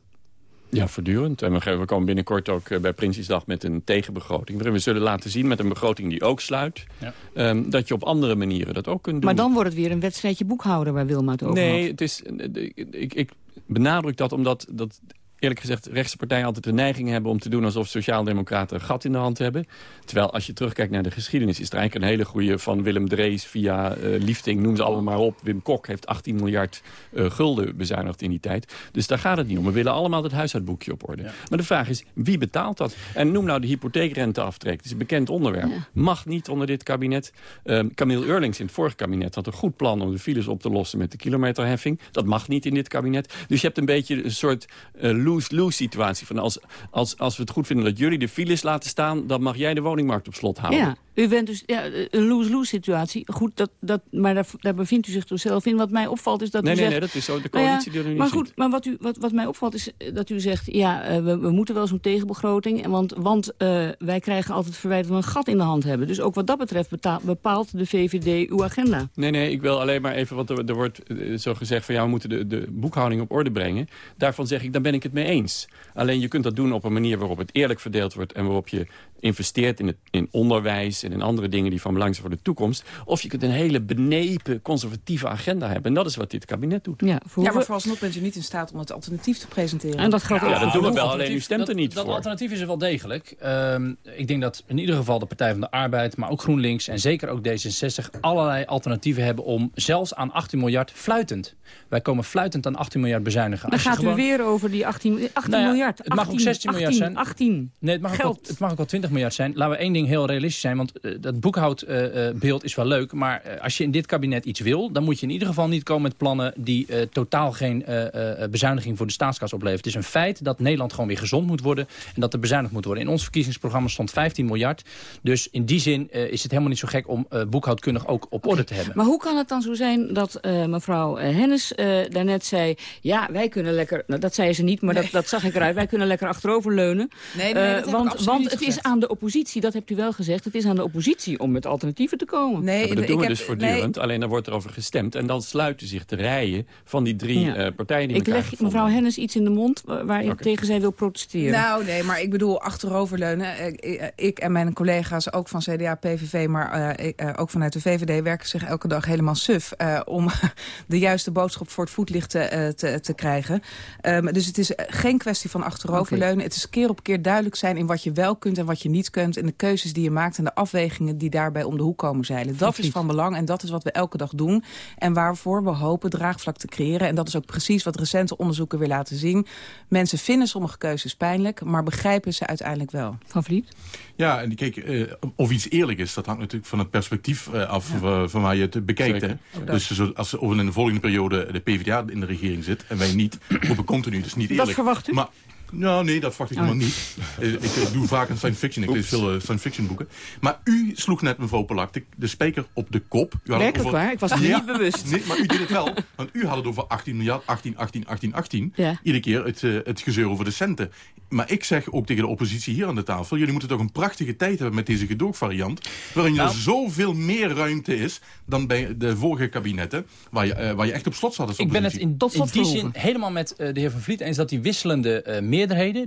Ja, voortdurend. En we komen binnenkort ook bij Prinsjesdag met een tegenbegroting. Waarin we zullen laten zien met een begroting die ook sluit... Ja. ehm, dat je op andere manieren dat ook kunt doen. Maar dan wordt het weer een wedstrijdje boekhouden waar Wilma het over Nee, had. het is, de- ik, ik benadruk dat omdat dat, eerlijk gezegd rechtse partijen altijd de neiging hebben... om te doen alsof sociaaldemocraten een gat in de hand hebben. Terwijl als je terugkijkt naar de geschiedenis... is er eigenlijk een hele goede van Willem Drees via eh, Liefting, noem ze allemaal maar op. Wim Kok heeft 18 miljard eh, gulden bezuinigd in die tijd. Dus daar gaat het niet om. We willen allemaal het huishoudboekje op orde. Maar de vraag is, wie betaalt dat? En noem nou de hypotheekrenteaftrek. Het is een bekend onderwerp. Mag niet onder dit kabinet. Ehm Camille Eurlings in het vorige kabinet had een goed plan... om de files op te lossen met de kilometerheffing. Dat mag niet in dit kabinet. Dus je hebt een beetje een soort eh, lose-lose situatie. Van als, als, als we het goed vinden dat jullie de files laten staan... dan mag jij de woningmarkt op slot houden. U bent dus ja, een lose-lose situatie. Goed, dat, dat, maar daar, daar bevindt u zich toch zelf in. Wat mij opvalt is dat nee, u nee, zegt... nee, dat is zo. De Nou ja, coalitie die er nu maar goed, maar wat, u, wat, wat mij opvalt is eh, dat u zegt... ja, eh, we, we moeten wel zo'n tegenbegroting... en Want, want eh, wij krijgen altijd verwijt dat we een gat in de hand hebben. Dus ook wat dat betreft bepaalt de VVD uw agenda. Nee, nee, ik wil alleen maar even, want er, er wordt zo gezegd van ja, we moeten de, de boekhouding op orde brengen. Daarvan zeg ik, daar ben ik het mee eens. Alleen je kunt dat doen op een manier waarop het eerlijk verdeeld wordt en waarop je investeert in, het, in onderwijs en in andere dingen die van belang zijn voor de toekomst. Of je kunt een hele benepen conservatieve agenda hebben. En dat is wat dit kabinet doet. Ja, Ja, maar vooralsnog bent u niet in staat om het alternatief te presenteren. En dat geldt ook Ja, dat doen we wel, alleen u stemt er dat, niet dat voor. alternatief is er wel degelijk. Ehm, ik denk dat in ieder geval de Partij van de Arbeid, maar ook GroenLinks en zeker ook D66 allerlei alternatieven hebben om zelfs aan 18 miljard fluitend. Wij komen fluitend aan 18 miljard bezuinigen. Dan gaat gewoon- u weer over die 18, 18 Nou ja, miljard. Het mag 18, ook 16 miljard 18, zijn. 18. Nee, het mag, ook wel, Geld. het mag ook wel 20 miljard zijn. Laten we één ding heel realistisch zijn. Want eh, dat boekhoudbeeld is wel leuk. Maar eh, als je in dit kabinet iets wil... dan moet je in ieder geval niet komen met plannen... die eh, totaal geen eh, eh, bezuiniging voor de staatskas opleveren. Het is een feit dat Nederland gewoon weer gezond moet worden... en dat er bezuinigd moet worden. In ons verkiezingsprogramma stond 15 miljard. Dus in die zin eh, is het helemaal niet zo gek... om eh, boekhoudkundig ook op orde te hebben. Maar hoe kan het dan zo zijn dat eh, mevrouw eh, Hennis eh, daarnet zei... ja, wij kunnen lekker... Nou, dat zei ze niet, maar dat, dat zag ik eruit. Wij kunnen lekker achteroverleunen. Nee, nee, Eh, want want het is aan de oppositie, dat hebt u wel gezegd... het is aan de oppositie om met alternatieven te komen. Nee, Ja, dat doen we dus voortdurend. Alleen dan wordt er over gestemd. En dan sluiten zich de rijen van die drie Ja. eh, partijen die Ik elkaar leg mevrouw Hennis iets in de mond wa- waar ik tegen zij wil protesteren. Nou, nee, maar ik bedoel achteroverleunen. Eh, Ik, ik en mijn collega's, ook van CDA, PVV, maar eh, ik, eh, ook vanuit de VVD... werken zich elke dag helemaal suf eh, om de juiste boodschap voor het voetlicht te, eh, te, te krijgen. Ehm, dus het is eh, geen kwestie van achteroverleunen. Het is keer op keer duidelijk zijn in wat je wel kunt en wat je niet kunt... en de keuzes die je maakt en de afwegingen die daarbij om de hoek komen zeilen. Dat is van belang en dat is wat we elke dag doen. En waarvoor we hopen draagvlak te creëren. En dat is ook precies wat recente onderzoeken weer laten zien. Mensen vinden sommige keuzes pijnlijk, maar begrijpen ze uiteindelijk wel. Van Vliet? Ja, en kijk, eh, of iets eerlijk is, dat hangt natuurlijk van het perspectief eh, af eh, van waar je het bekijkt. Hè? Dus als over in de volgende periode de PvdA in de regering zit en wij niet, roepen continu, dus niet Dat eerlijk. verwacht u? Maar, nou, nee, dat verwacht ik Oh. helemaal niet. Eh, ik eh, doe vaak een science fiction, ik lees veel eh, science fiction boeken. Maar u sloeg net, mevrouw Polak, de, de spijker op de kop. U Werkelijk waar? Ik was het niet bewust. Nee, maar u deed het wel. Want u had het over 18 miljard, 18, 18, 18, 18. Ja. Iedere keer het, het gezeur over de centen. Maar ik zeg ook tegen de oppositie hier aan de tafel... jullie moeten toch een prachtige tijd hebben met deze gedoogvariant... waarin er Nou. zoveel meer ruimte is dan bij de vorige kabinetten... waar je, waar je echt op slot zat als Ik ben het in, in die zin helemaal met de heer Van Vliet eens... dat die wisselende eh,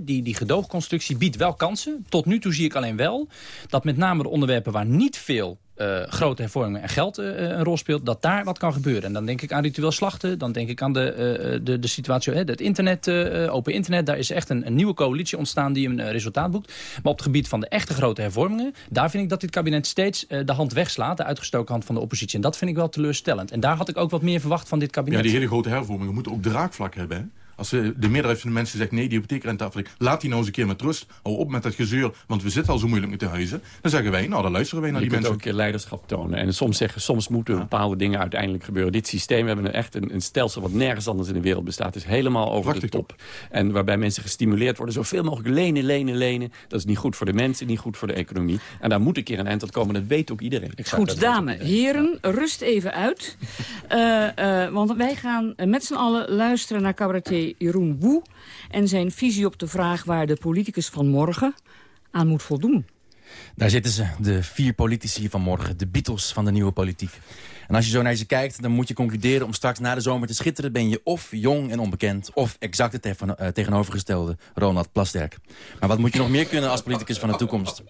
die, die gedoogconstructie biedt wel kansen. Tot nu toe zie ik alleen wel dat met name de onderwerpen waar niet veel... eh, grote hervormingen en geld eh, een rol speelt, dat daar wat kan gebeuren. En dan denk ik aan ritueel slachten, dan denk ik aan de, eh, de, de situatie, het internet, eh, open internet. Daar is echt een, een nieuwe coalitie ontstaan die een eh, resultaat boekt. Maar op het gebied van de echte grote hervormingen, daar vind ik dat dit kabinet steeds eh, de hand wegslaat, de uitgestoken hand van de oppositie. En dat vind ik wel teleurstellend. En daar had ik ook wat meer verwacht van dit kabinet. Ja, die hele grote hervormingen moeten ook draagvlak hebben. Hè? Als de meerderheid van de mensen zegt... nee, die hypotheekrenteaftrek, laat die nou eens een keer met rust. Hou op met dat gezeur, want we zitten al zo moeilijk met de huizen. Dan zeggen wij, nou, dan luisteren wij naar je die mensen. ook een keer leiderschap tonen. En soms zeggen, soms moeten bepaalde dingen uiteindelijk gebeuren. Dit systeem, we hebben echt een, een stelsel wat nergens anders in de wereld bestaat. is helemaal over de top. En waarbij mensen gestimuleerd worden, zoveel mogelijk lenen, lenen, lenen. Dat is niet goed voor de mensen, niet goed voor de economie. En daar moet een keer een eind aan komen, dat weet ook iedereen. Goed, dames, heren, rust even uit. Uh, uh, want wij gaan met z'n allen luisteren naar cabaretier Jeroen Woe... en zijn visie op de vraag waar de politicus van morgen aan moet voldoen. Daar zitten ze, de vier politici van morgen, de Beatles van de nieuwe politiek. En als je zo naar ze kijkt, dan moet je concluderen... om straks na de zomer te schitteren ben je of jong en onbekend... of exact het uh, tegenovergestelde Ronald Plasterk. Maar wat moet je nog meer kunnen als politicus van de toekomst?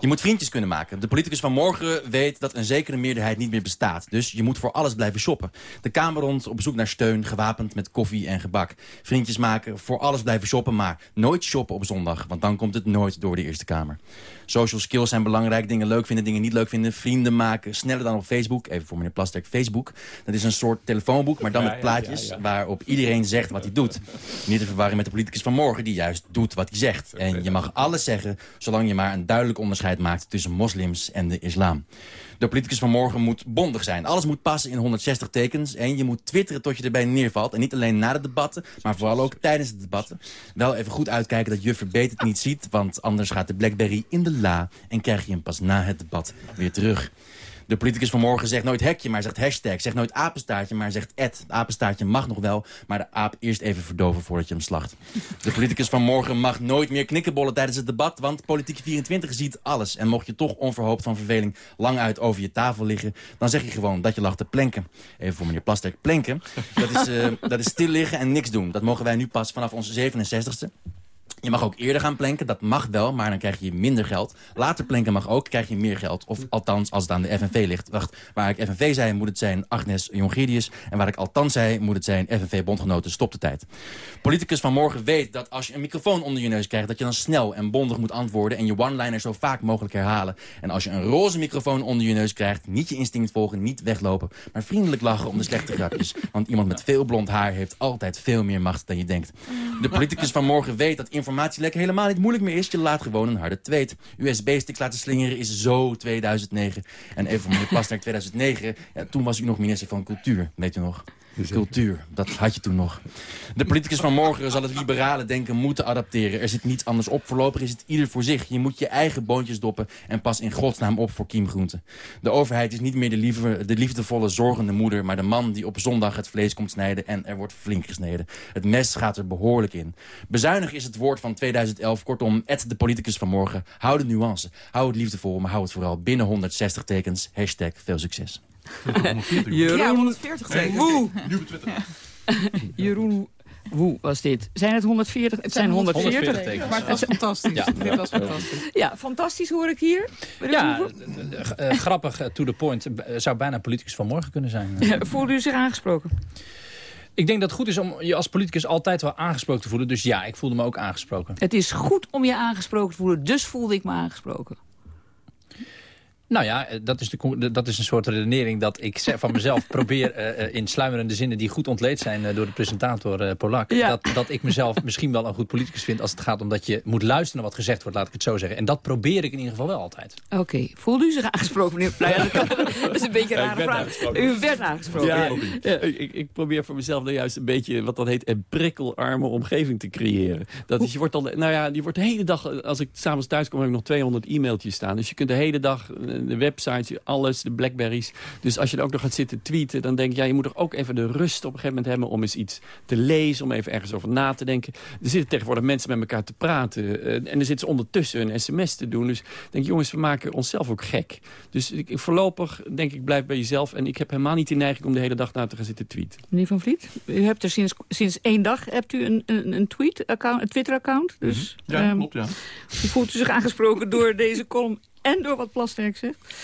Je moet vriendjes kunnen maken. De politicus van morgen weet dat een zekere meerderheid niet meer bestaat. Dus je moet voor alles blijven shoppen. De Kamer rond op zoek naar steun, gewapend met koffie en gebak. Vriendjes maken, voor alles blijven shoppen... maar nooit shoppen op zondag, want dan komt het nooit door de Eerste Kamer. Social skills zijn belangrijk. Dingen leuk vinden, dingen niet leuk vinden. Vrienden maken, sneller dan op Facebook. Even voor meneer Plastek, Facebook. Dat is een soort telefoonboek, maar dan met plaatjes... waarop iedereen zegt wat hij doet. Niet te verwarren met de politicus van morgen... die juist doet wat hij zegt. En je mag alles zeggen, zolang je maar een duidelijk onderscheid maakt... tussen moslims en de islam. De politicus van morgen moet bondig zijn. Alles moet passen in 160 tekens. En je moet twitteren tot je erbij neervalt. En niet alleen na de debatten, maar vooral ook tijdens de debatten. Wel even goed uitkijken dat je verbeterd het niet ziet. Want anders gaat de Blackberry in de la. En krijg je hem pas na het debat weer terug. De politicus van morgen zegt nooit hekje, maar zegt hashtag. Zegt nooit apenstaartje, maar zegt ad. Het apenstaartje mag nog wel, maar de aap eerst even verdoven voordat je hem slacht. De politicus van morgen mag nooit meer knikkenbollen tijdens het debat, want Politiek 24 ziet alles. En mocht je toch onverhoopt van verveling lang uit over je tafel liggen, dan zeg je gewoon dat je lag te plenken. Even voor meneer Plasterk, plenken. Dat is, uh, dat is stil liggen en niks doen. Dat mogen wij nu pas vanaf onze 67ste. Je mag ook eerder gaan planken, dat mag wel, maar dan krijg je minder geld. Later planken mag ook, krijg je meer geld. Of althans, als het aan de FNV ligt. Wacht, waar ik FNV zei, moet het zijn Agnes Jongerius. En waar ik althans zei, moet het zijn FNV-bondgenoten Stop de Tijd. Politicus van morgen weet dat als je een microfoon onder je neus krijgt... dat je dan snel en bondig moet antwoorden en je one-liner zo vaak mogelijk herhalen. En als je een roze microfoon onder je neus krijgt... niet je instinct volgen, niet weglopen, maar vriendelijk lachen om de slechte grapjes. Want iemand met veel blond haar heeft altijd veel meer macht dan je denkt. De politicus van morgen weet dat informatie informatielek helemaal niet moeilijk meer is. Je laat gewoon een harde tweet. USB-stick laten slingeren is zo 2009. En even meneer Plasterk 2009. Ja, toen was u nog minister van Cultuur, weet u nog. Cultuur, dat had je toen nog. De politicus van morgen zal het liberale denken moeten adapteren. Er zit niets anders op. Voorlopig is het ieder voor zich. Je moet je eigen boontjes doppen en pas in godsnaam op voor kiemgroenten. De overheid is niet meer de, lieve, de liefdevolle, zorgende moeder... maar de man die op zondag het vlees komt snijden en er wordt flink gesneden. Het mes gaat er behoorlijk in. Bezuinig is het woord van 2011. Kortom, et de politicus van morgen. Hou de nuance. Hou het liefdevol, maar hou het vooral binnen 160 tekens. Hashtag veel succes. Jeroen, ja, 140 tekens. Woe. Jeroen Woe was dit. Zijn het 140? Het zijn 140. 140 tekens. Maar het was fantastisch. Ja. Dit was fantastisch. Ja, fantastisch hoor ik hier. Ja, uh, grappig, uh, to the point. zou bijna politicus van morgen kunnen zijn. Ja, voelde u zich aangesproken? Ik denk dat het goed is om je als politicus altijd wel aangesproken te voelen. Dus ja, ik voelde me ook aangesproken. Het is goed om je aangesproken te voelen, dus voelde ik me aangesproken. Nou ja, dat is, de, dat is een soort redenering dat ik van mezelf probeer uh, in sluimerende zinnen die goed ontleed zijn uh, door de presentator uh, Polak. Ja. Dat, dat ik mezelf misschien wel een goed politicus vind als het gaat om dat je moet luisteren naar wat gezegd wordt, laat ik het zo zeggen. En dat probeer ik in ieder geval wel altijd. Oké, okay. voelde u zich aangesproken, meneer Pleij? dat is een beetje een rare vraag. U werd aangesproken. Ja, ja. Ik, ik, probeer voor mezelf nou juist een beetje, wat dat heet, een prikkelarme omgeving te creëren. Dat is, je wordt al, nou ja, je wordt de hele dag, als ik s'avonds thuis kom, heb ik nog 200 e-mailtjes staan. Dus je kunt de hele dag de websites, alles, de Blackberries. Dus als je er ook nog gaat zitten tweeten, dan denk je... ja, je moet toch ook even de rust op een gegeven moment hebben... om eens iets te lezen, om even ergens over na te denken. Er zitten tegenwoordig mensen met elkaar te praten. Uh, en er zitten ze ondertussen een sms te doen. Dus ik denk, jongens, we maken onszelf ook gek. Dus ik, voorlopig denk ik, blijf bij jezelf. En ik heb helemaal niet de neiging om de hele dag na te gaan zitten tweeten. Meneer Van Vliet, u hebt er sinds, sinds één dag hebt u een, een, een tweet-account, een Twitter-account. Dus, mm -hmm. Ja, um, klopt, ja. U voelt u zich aangesproken door deze column en door wat Plasterk zegt?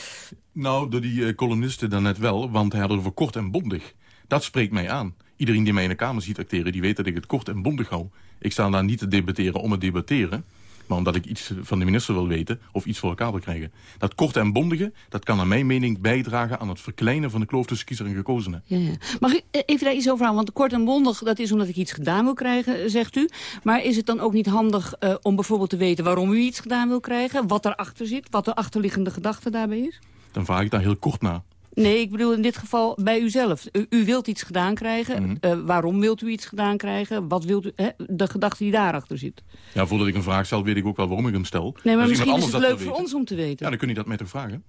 Nou, door die uh, columnisten dan net wel, want hij had het over kort en bondig. Dat spreekt mij aan. Iedereen die mij in de Kamer ziet acteren, die weet dat ik het kort en bondig hou. Ik sta daar niet te debatteren om het debatteren. Maar omdat ik iets van de minister wil weten of iets voor elkaar wil krijgen. Dat korte en bondige, dat kan naar mijn mening bijdragen aan het verkleinen van de kloof tussen kiezer en gekozenen. Ja, ja. Mag ik eh, even daar iets over aan? Want kort en bondig, dat is omdat ik iets gedaan wil krijgen, zegt u. Maar is het dan ook niet handig uh, om bijvoorbeeld te weten waarom u iets gedaan wil krijgen? Wat erachter zit? Wat de achterliggende gedachte daarbij is? Dan vraag ik daar heel kort naar. Nee, ik bedoel in dit geval bij uzelf. U, u wilt iets gedaan krijgen. Mhm. Uh, waarom wilt u iets gedaan krijgen? Wat wilt u, hè? de gedachte die daarachter zit. Ja, voordat ik een vraag stel, weet ik ook wel waarom ik hem stel. Nee, maar misschien is het leuk voor ons om te weten. Ja, dan kun je dat mij toch vragen?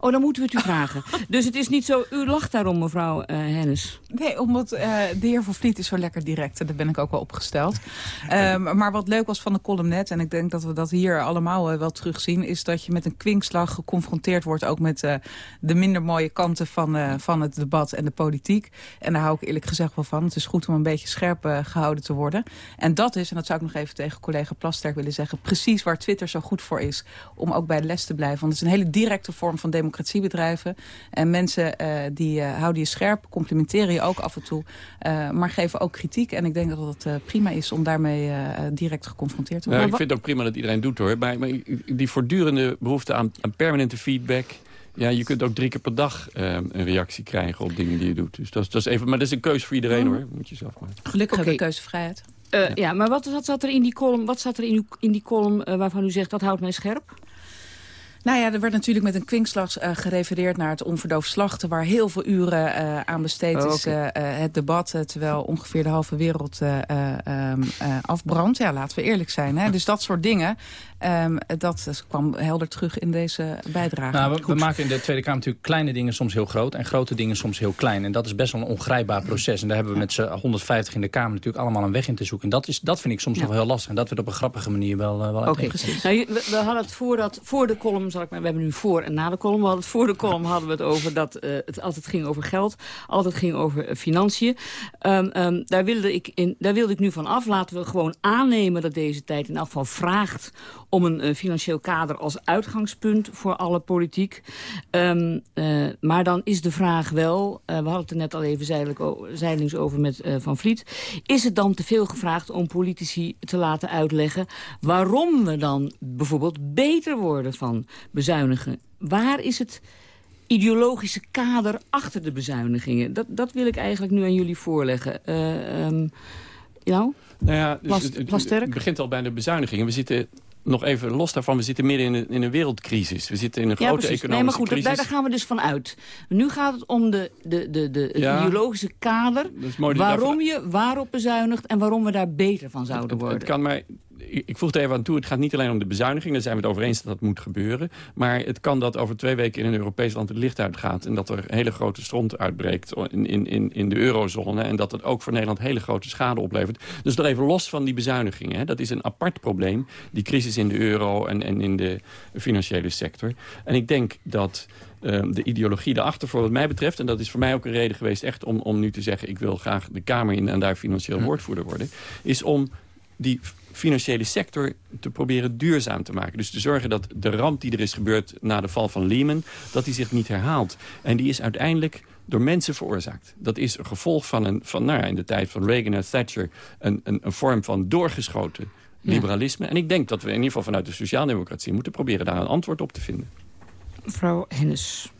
Oh, dan moeten we het u vragen. dus het is niet zo, u lacht daarom, mevrouw uh, Hennis. Nee, omdat uh, de heer Van Vliet is zo lekker direct. En daar ben ik ook wel opgesteld. um, maar wat leuk was van de column net, en ik denk dat we dat hier allemaal uh, wel terugzien... is dat je met een kwinkslag geconfronteerd wordt... ook met de minder mooie kanten van, van het debat en de politiek. En daar hou ik eerlijk gezegd wel van. Het is goed om een beetje scherp gehouden te worden. En dat is, en dat zou ik nog even tegen collega Plasterk willen zeggen... precies waar Twitter zo goed voor is om ook bij de les te blijven. Want het is een hele directe vorm van democratie bedrijven. En mensen uh, die uh, houden je scherp, complimenteren je ook af en toe. Uh, maar geven ook kritiek. En ik denk dat het prima is om daarmee direct geconfronteerd te worden. Ja, ik vind het ook prima dat iedereen doet hoor. Maar, maar die voortdurende behoefte aan, aan permanente feedback... Ja, je kunt ook drie keer per dag uh, een reactie krijgen op dingen die je doet. Dus dat, is, dat is even, maar dat is een keuze voor iedereen Mm. hoor. Moet je zelf maken. Gelukkig okay. hebben keuzevrijheid. Uh, ja. ja, maar wat, wat zat er in die column, wat zat er in, in die column uh, waarvan u zegt dat houdt mij scherp? Nou ja, er werd natuurlijk met een kwinkslag uh, gerefereerd naar het onverdoofd slachten... waar heel veel uren uh, aan besteed Oh, is, uh, het debat... terwijl ongeveer de halve wereld um, afbrandt. Ja, laten we eerlijk zijn. Hè? Dus dat soort dingen, um, dat kwam helder terug in deze bijdrage. Nou, we, we maken in de Tweede Kamer natuurlijk kleine dingen soms heel groot... en grote dingen soms heel klein. En dat is best wel een ongrijpbaar proces. En daar hebben we met z'n 150 in de Kamer natuurlijk allemaal een weg in te zoeken. En dat, is, dat vind ik soms Ja. nog wel heel lastig. En dat we het op een grappige manier wel, uh, wel Oké, uitleggen. nou, we, we hadden het voor, dat, voor de column, zal ik maar, we hebben nu voor en na de column. We hadden het voor de column hadden we het over dat eh, het altijd ging over geld, altijd ging over eh, financiën. Ehm, ehm, daar, wilde ik in, daar wilde ik nu van af. Laten we gewoon aannemen dat deze tijd in elk geval vraagt om een eh, financieel kader als uitgangspunt voor alle politiek. Ehm, eh, maar dan is de vraag wel, eh, we hadden het er net al even zijdelings over met Van Vliet. Is het dan te veel gevraagd om politici te laten uitleggen waarom we dan bijvoorbeeld beter worden van bezuinigen? Waar is het ideologische kader achter de bezuinigingen? Dat, dat wil ik eigenlijk nu aan jullie voorleggen. Ehm, nou? Nou ja, dus Plast- het, het begint al bij de bezuinigingen. We zitten nog even los daarvan, we zitten midden in een, in een wereldcrisis. We zitten in een Ja, grote precies. economische Nee, maar goed, crisis. daar, daar gaan we dus van uit. Nu gaat het om de, de, de, de, het Ja. ideologische kader. je waarom je waarop bezuinigt en waarom we daar beter van zouden worden. Het kan maar, ik voeg er even aan toe, het gaat niet alleen om de bezuiniging. Daar zijn we het over eens dat dat moet gebeuren. Maar het kan dat over twee weken in een Europees land het licht uitgaat... en dat er hele grote stront uitbreekt in, in, in, in de eurozone... en dat het ook voor Nederland hele grote schade oplevert. Dus nog even los van die bezuinigingen. Hè. Dat is een apart probleem, die crisis in de euro en, en in de financiële sector. En ik denk dat... ehm, de ideologie daarachter, voor wat mij betreft... en dat is voor mij ook een reden geweest echt om, om nu te zeggen... ik wil graag de Kamer in en daar financieel woordvoerder worden... is om die financiële sector te proberen duurzaam te maken. Dus te zorgen dat de ramp die er is gebeurd na de val van Lehman... dat die zich niet herhaalt. En die is uiteindelijk door mensen veroorzaakt. Dat is een gevolg van, een, van nou ja, in de tijd van Reagan en Thatcher... een, een, een vorm van doorgeschoten Ja. liberalisme. En ik denk dat we in ieder geval vanuit de sociaaldemocratie... moeten proberen daar een antwoord op te vinden. Mevrouw Hennis.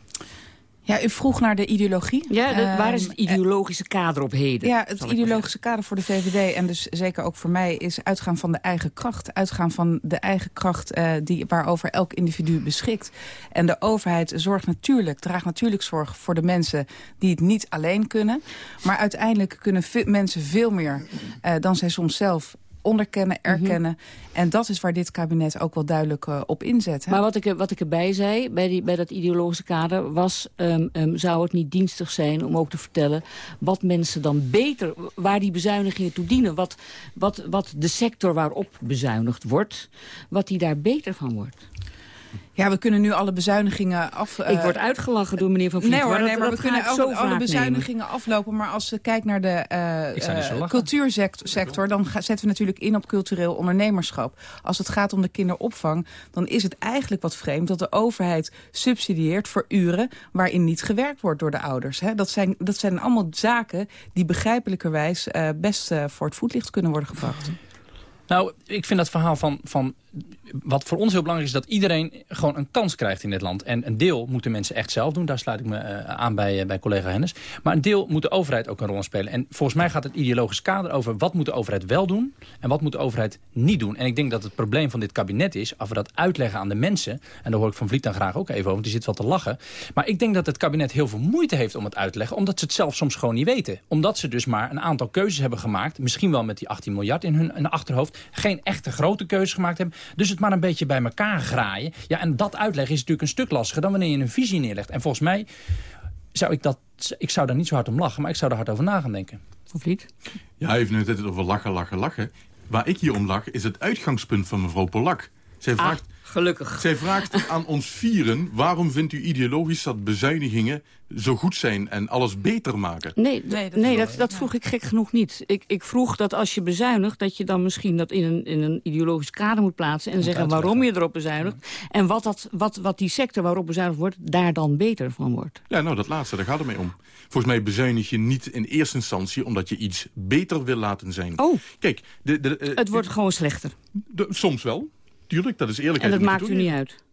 Ja, u vroeg naar de ideologie. Ja, de- waar is het Ehm, ideologische kader op heden? Ja, het ideologische kader voor de VVD en dus zeker ook voor mij is uitgaan van de eigen kracht. Uitgaan van de eigen kracht eh, die, waarover elk individu beschikt. En de overheid zorgt natuurlijk, draagt natuurlijk zorg voor de mensen die het niet alleen kunnen. Maar uiteindelijk kunnen mensen veel meer eh, dan zij soms zelf onderkennen, Mhm. erkennen. En dat is waar dit kabinet ook wel duidelijk eh, op inzet. Hè? Maar wat ik, wat ik erbij zei, bij, die, bij dat ideologische kader... was, ehm, ehm, zou het niet dienstig zijn om ook te vertellen... wat mensen dan beter, waar die bezuinigingen toe dienen... wat, wat, wat de sector waarop bezuinigd wordt, wat die daar beter van wordt. Ja, we kunnen nu alle bezuinigingen af... ik eh, word uitgelachen door meneer Van Vliet. Nee hoor, maar dat- nee, maar we kunnen ook alle bezuinigingen aflopen. Maar als je kijkt naar de eh, eh, cultuursector... dan zetten we natuurlijk in op cultureel ondernemerschap. Als het gaat om de kinderopvang... dan is het eigenlijk wat vreemd dat de overheid subsidieert voor uren... waarin niet gewerkt wordt door de ouders. Hè? Dat, zijn, dat zijn allemaal zaken die begrijpelijkerwijs... eh, best voor het voetlicht kunnen worden gebracht. Nou, ik vind dat verhaal van, van wat voor ons heel belangrijk is... dat iedereen gewoon een kans krijgt in dit land. En een deel moeten mensen echt zelf doen. Daar sluit ik me uh, aan bij, uh, bij collega Hennis. Maar een deel moet de overheid ook een rol spelen. En volgens mij gaat het ideologisch kader over... wat moet de overheid wel doen en wat moet de overheid niet doen. En ik denk dat het probleem van dit kabinet is... als we dat uitleggen aan de mensen... en daar hoor ik van Vliet dan graag ook even over... want die zit wel te lachen. Maar ik denk dat het kabinet heel veel moeite heeft om het uit te leggen... omdat ze het zelf soms gewoon niet weten. Omdat ze dus maar een aantal keuzes hebben gemaakt... misschien wel met die 18 miljard in hun, in hun achterhoofd... geen echte grote keuzes gemaakt hebben. Dus het maar een beetje bij elkaar graaien. Ja, en dat uitleggen is natuurlijk een stuk lastiger dan wanneer je een visie neerlegt. En volgens mij zou ik dat... Ik zou daar niet zo hard om lachen, maar ik zou er hard over na gaan denken. Van Vliet? Ja, even nu het over lachen, lachen, lachen. Waar ik hier om lach, is het uitgangspunt van mevrouw Polak. Zij vraagt, ah, gelukkig. Zij vraagt aan ons vieren... waarom vindt u ideologisch dat bezuinigingen zo goed zijn en alles beter maken? Nee, nee dat, nee, dat, dat vroeg ik gek genoeg niet. Ik, ik vroeg dat als je bezuinigt... dat je dan misschien dat in een, in een ideologisch kader moet plaatsen... en zeggen waarom je erop bezuinigt... en wat, dat, wat, wat die sector waarop bezuinigd wordt... daar dan beter van wordt. Ja, nou, dat laatste, daar gaat het mee om. Volgens mij bezuinig je niet in eerste instantie... omdat je iets beter wil laten zijn. Oh, Kijk, de, de, uh, het wordt gewoon slechter. De, soms wel. Tuurlijk, dat is eerlijkheid. En dat maakt u niet uit?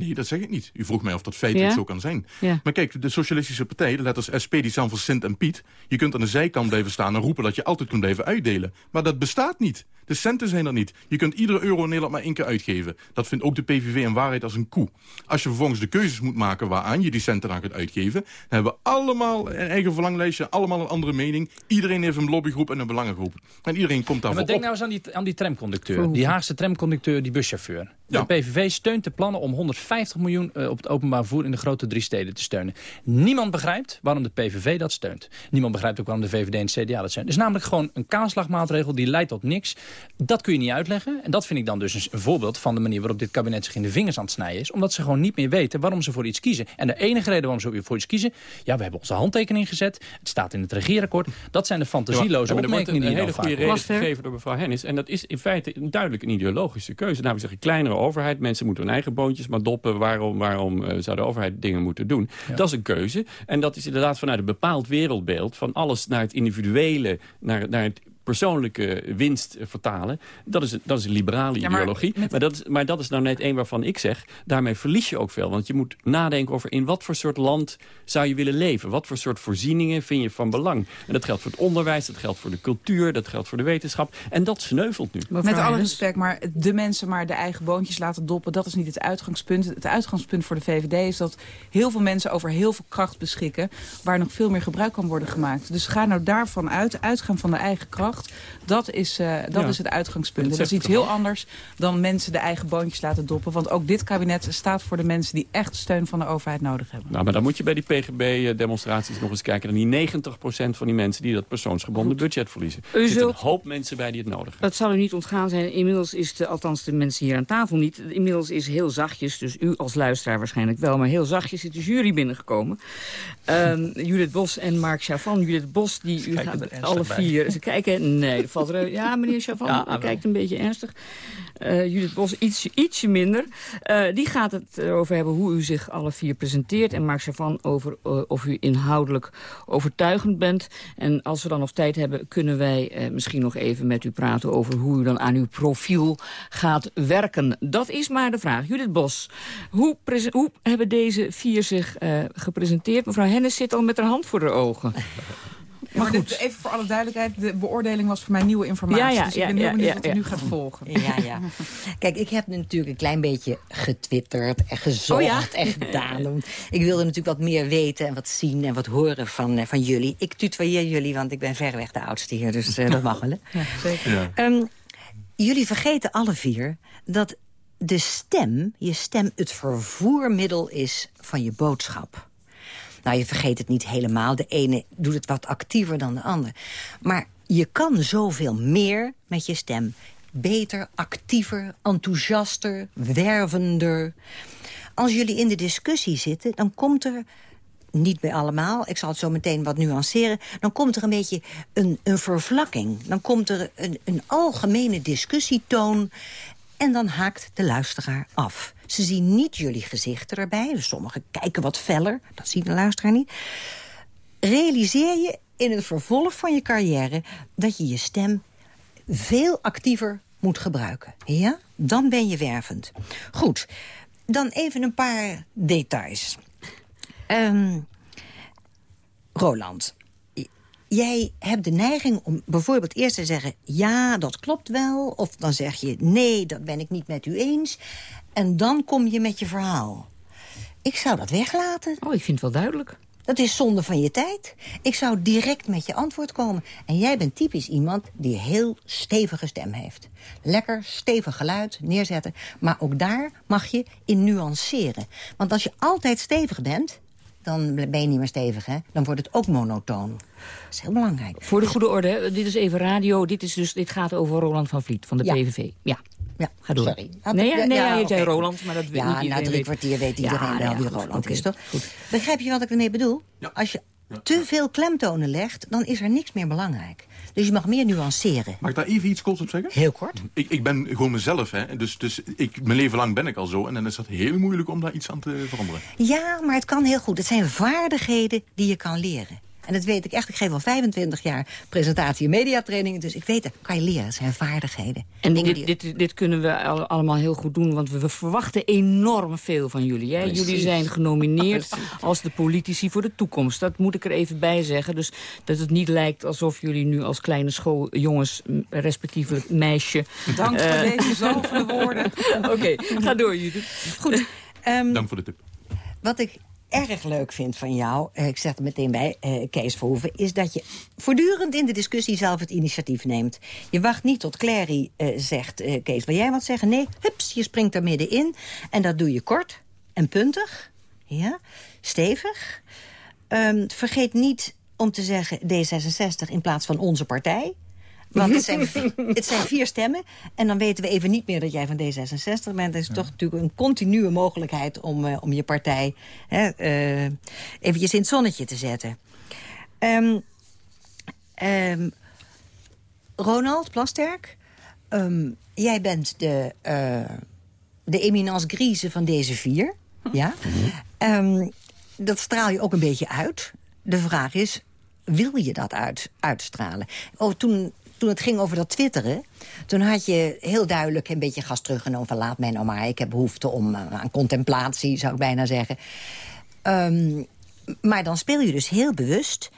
Nee, dat zeg ik niet. U vroeg mij of dat feitelijk ja? zo kan zijn. Ja. Maar kijk, de Socialistische Partij, de letters SP, die staan voor Sint en Piet. Je kunt aan de zijkant blijven staan en roepen dat je altijd kunt blijven uitdelen. Maar dat bestaat niet. De centen zijn er niet. Je kunt iedere euro in Nederland maar één keer uitgeven. Dat vindt ook de PVV in waarheid als een koe. Als je vervolgens de keuzes moet maken waaraan je die centen aan gaat uitgeven... dan hebben we allemaal een eigen verlanglijstje, allemaal een andere mening. Iedereen heeft een lobbygroep en een belangengroep. En iedereen komt daarvoor ja, maar denk nou eens aan die, aan die tramconducteur. Die Haagse tramconducteur, die buschauffeur. De PVV steunt de plannen om 150 miljoen uh, op het openbaar vervoer in de grote drie steden te steunen. Niemand begrijpt waarom de PVV dat steunt. Niemand begrijpt ook waarom de VVD en het CDA dat steunen. Het is namelijk gewoon een kaaslagmaatregel die leidt tot niks. Dat kun je niet uitleggen. En dat vind ik dan dus een voorbeeld van de manier waarop dit kabinet zich in de vingers aan het snijden is. Omdat ze gewoon niet meer weten waarom ze voor iets kiezen. En de enige reden waarom ze voor iets kiezen... ja, we hebben onze handtekening gezet. Het staat in het regeerakkoord. Dat zijn de fantasieloze ja, opmerkingen die een hele goede reden gegeven door mevrouw Hennis. En dat is in feite duidelijk een ideologische keuze. Nou, we zeggen kleinere overheid. Mensen moeten hun eigen boontjes maar doppen. Waarom, waarom uh, zou de overheid dingen moeten doen? Ja. Dat is een keuze. En dat is inderdaad vanuit een bepaald wereldbeeld... van alles naar het individuele, naar, naar het persoonlijke winst vertalen. Dat is, dat is een liberale ja, maar ideologie. Maar dat, is, maar dat is nou net één waarvan ik zeg... daarmee verlies je ook veel. Want je moet nadenken over in wat voor soort land zou je willen leven. Wat voor soort voorzieningen vind je van belang. En dat geldt voor het onderwijs, dat geldt voor de cultuur... dat geldt voor de wetenschap. En dat sneuvelt nu. Met alle respect, maar de mensen maar de eigen boontjes laten doppen... dat is niet het uitgangspunt. Het uitgangspunt voor de VVD is dat heel veel mensen over heel veel kracht beschikken... waar nog veel meer gebruik kan worden gemaakt. Dus ga nou daarvan uit, uitgaan van de eigen kracht dat is, uh, dat ja. is het uitgangspunt. Dat, dat is iets heel anders dan mensen de eigen boontjes laten doppen. Want ook dit kabinet staat voor de mensen die echt steun van de overheid nodig hebben. Nou, maar dan moet je bij die PGB-demonstraties nog eens kijken... naar die 90% van die mensen die dat persoonsgebonden Goed. budget verliezen. Er zitten een hoop mensen bij die het nodig hebben. Dat zal u niet ontgaan zijn. Inmiddels is de, althans de mensen hier aan tafel niet... inmiddels is heel zachtjes, dus u als luisteraar waarschijnlijk wel... maar heel zachtjes is de jury binnengekomen. Um, Judith Bos en Mark Chavan. Judith Bos, die u gaat alle vier... Ze kijken Nee, dat valt er... Ja, meneer Chavan, ja, kijkt een beetje ernstig. Uh, Judith Bos ietsje, ietsje minder. Uh, die gaat het erover hebben hoe u zich alle vier presenteert. En Mark Chavan over uh, of u inhoudelijk overtuigend bent. En als we dan nog tijd hebben, kunnen wij misschien nog even met u praten... over hoe u dan aan uw profiel gaat werken. Dat is maar de vraag. Judith Bos, hoe, hoe hebben deze vier zich gepresenteerd? Mevrouw Hennis zit al met haar hand voor de ogen. Maar, maar goed. even voor alle duidelijkheid, de beoordeling was voor mij nieuwe informatie. Ja, ja, dus ik ben heel ja, benieuwd wat u nu gaat volgen. Ja, ja. Kijk, ik heb natuurlijk een klein beetje getwitterd en gezocht oh, en gedaan. Ik wilde natuurlijk wat meer weten en wat zien en wat horen van, uh, van jullie. Ik tutoieer jullie, want ik ben verreweg de oudste hier, dus uh, dat mag wel. Hè? zeker. Um, jullie vergeten alle vier dat de stem, je stem het vervoermiddel is van je boodschap. Nou, je vergeet het niet helemaal. De ene doet het wat actiever dan de ander. Maar je kan zoveel meer met je stem. Beter, actiever, enthousiaster, wervender. Als jullie in de discussie zitten, dan komt er niet bij allemaal, ik zal het zo meteen wat nuanceren... dan komt er een beetje een, een vervlakking. Dan komt er een, een algemene discussietoon... en dan haakt de luisteraar af. Ze zien niet jullie gezichten erbij. Dus sommigen kijken wat feller. Dat ziet de luisteraar niet. Realiseer je in het vervolg van je carrière... dat je je stem veel actiever moet gebruiken. Ja? Dan ben je wervend. Goed, dan even een paar details. Um, Roland, jij hebt de neiging om bijvoorbeeld eerst te zeggen... ja, dat klopt wel, of dan zeg je... nee, dat ben ik niet met u eens. En dan kom je met je verhaal. Ik zou dat weglaten. Oh, ik vind het wel duidelijk. Dat is zonde van je tijd. Ik zou direct met je antwoord komen. En jij bent typisch iemand die heel stevige stem heeft. Lekker stevig geluid neerzetten. Maar ook daar mag je in nuanceren. Want als je altijd stevig bent, dan ben je niet meer stevig, hè? Dan wordt het ook monotoon. Dat is heel belangrijk. Voor de goede orde, dit is even radio. Dit, is dus, dit gaat over Roland van Vliet van de PVV. Ja. Ja, ga door. Sorry. nee, ja, nee, ja, je zei Roland, maar dat weet ja, niet na drie kwartier weet iedereen wel wie Roland is, toch? Begrijp je wat ik ermee bedoel? Als je te veel klemtonen legt, dan is er niks meer belangrijk. Dus je mag meer nuanceren. Mag ik daar even iets kort op zeggen? Heel kort. Ik, ik ben gewoon mezelf, hè. Dus, dus ik, mijn leven lang ben ik al zo. En dan is het heel moeilijk om daar iets aan te veranderen. Ja, maar het kan heel goed. Het zijn vaardigheden die je kan leren. En dat weet ik echt. Ik geef al 25 jaar presentatie- en mediatrainingen. Dus ik weet, dat kan je leren. Het zijn vaardigheden. En dit, dit, dit, kunnen we allemaal heel goed doen. Want we verwachten enorm veel van jullie. Hè? Jullie zijn genomineerd als de politici voor de toekomst. Dat moet ik er even bij zeggen. Dus dat het niet lijkt alsof jullie nu als kleine schooljongens... respectievelijk meisje... Dank voor uh, deze zoveel woorden. Oké, ga door Judith. Goed. Um, Dank voor de tip. Wat ik erg leuk vind van jou, eh, ik zeg er meteen bij, eh, Kees Verhoeven... is dat je voortdurend in de discussie zelf het initiatief neemt. Je wacht niet tot Clary eh, zegt, Kees, wil jij wat zeggen? Nee, hups, je springt er middenin. En dat doe je kort en puntig, ja, stevig. Um, vergeet niet om te zeggen D66 in plaats van onze partij... Want het zijn, het zijn vier stemmen. En dan weten we even niet meer dat jij van D66 bent. Dat is toch natuurlijk een continue mogelijkheid om, uh, om je partij hè, uh, eventjes in het zonnetje te zetten. Um, um, Ronald Plasterk, um, jij bent de, uh, de eminence grise van deze vier. Ja? dat straal je ook een beetje uit. De vraag is, wil je dat uit, uitstralen? Oh, toen toen het ging over dat twitteren... toen had je heel duidelijk een beetje gas teruggenomen van... laat mij nou maar, ik heb behoefte om, uh, aan contemplatie, zou ik bijna zeggen. Um, maar dan speel je dus heel bewust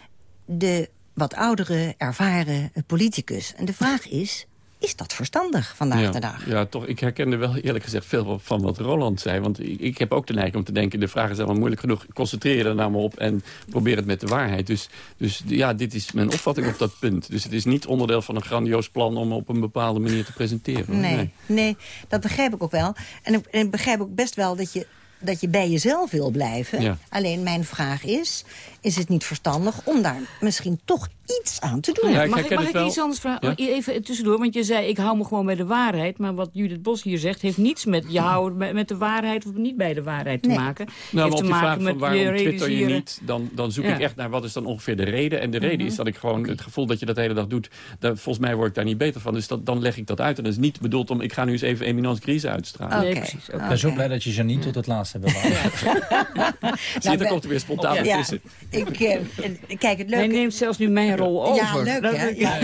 de wat oudere, ervaren politicus. En de vraag is, is dat verstandig vandaag ja, de dag? Ja, toch. Ik herkende wel eerlijk gezegd veel van wat Roland zei. Want ik, ik heb ook de neiging om te denken... de vraag is allemaal moeilijk genoeg. Concentreer je er nou maar op en probeer het met de waarheid. Dus, dus ja, dit is mijn opvatting op dat punt. Dus het is niet onderdeel van een grandioos plan... om op een bepaalde manier te presenteren. Nee, nee. nee dat begrijp ik ook wel. En ik, en ik begrijp ook best wel dat je dat je bij jezelf wil blijven. Ja. Alleen mijn vraag is, is het niet verstandig om daar misschien toch iets aan te doen? Ja, ik mag ik, mag ik iets anders vragen? Ja? Even tussendoor, want je zei ik hou me gewoon bij de waarheid. Maar wat Judith Bos hier zegt, heeft niets met je houden met de waarheid of niet bij de waarheid te nee. maken. Nou, heeft op te maken vraag van met waarom je twitter je niet, dan, dan zoek Ja. ik echt naar wat is dan ongeveer de reden. En de reden Mhm. is dat ik gewoon het gevoel dat je dat de hele dag doet, daar, volgens mij word ik daar niet beter van. Dus dat, dan leg ik dat uit. En dat is niet bedoeld om, ik ga nu eens even eminence crisis uitstralen. Nee, precies. Ik ben zo blij dat je Janine tot het laatste hebt bewaard. Zie je, daar komt er weer spontaan ja, tussen. Ik, eh, kijk, het leuke... Hij neemt zelfs nu mijn rol over. Ja, leuk, hè? Ja,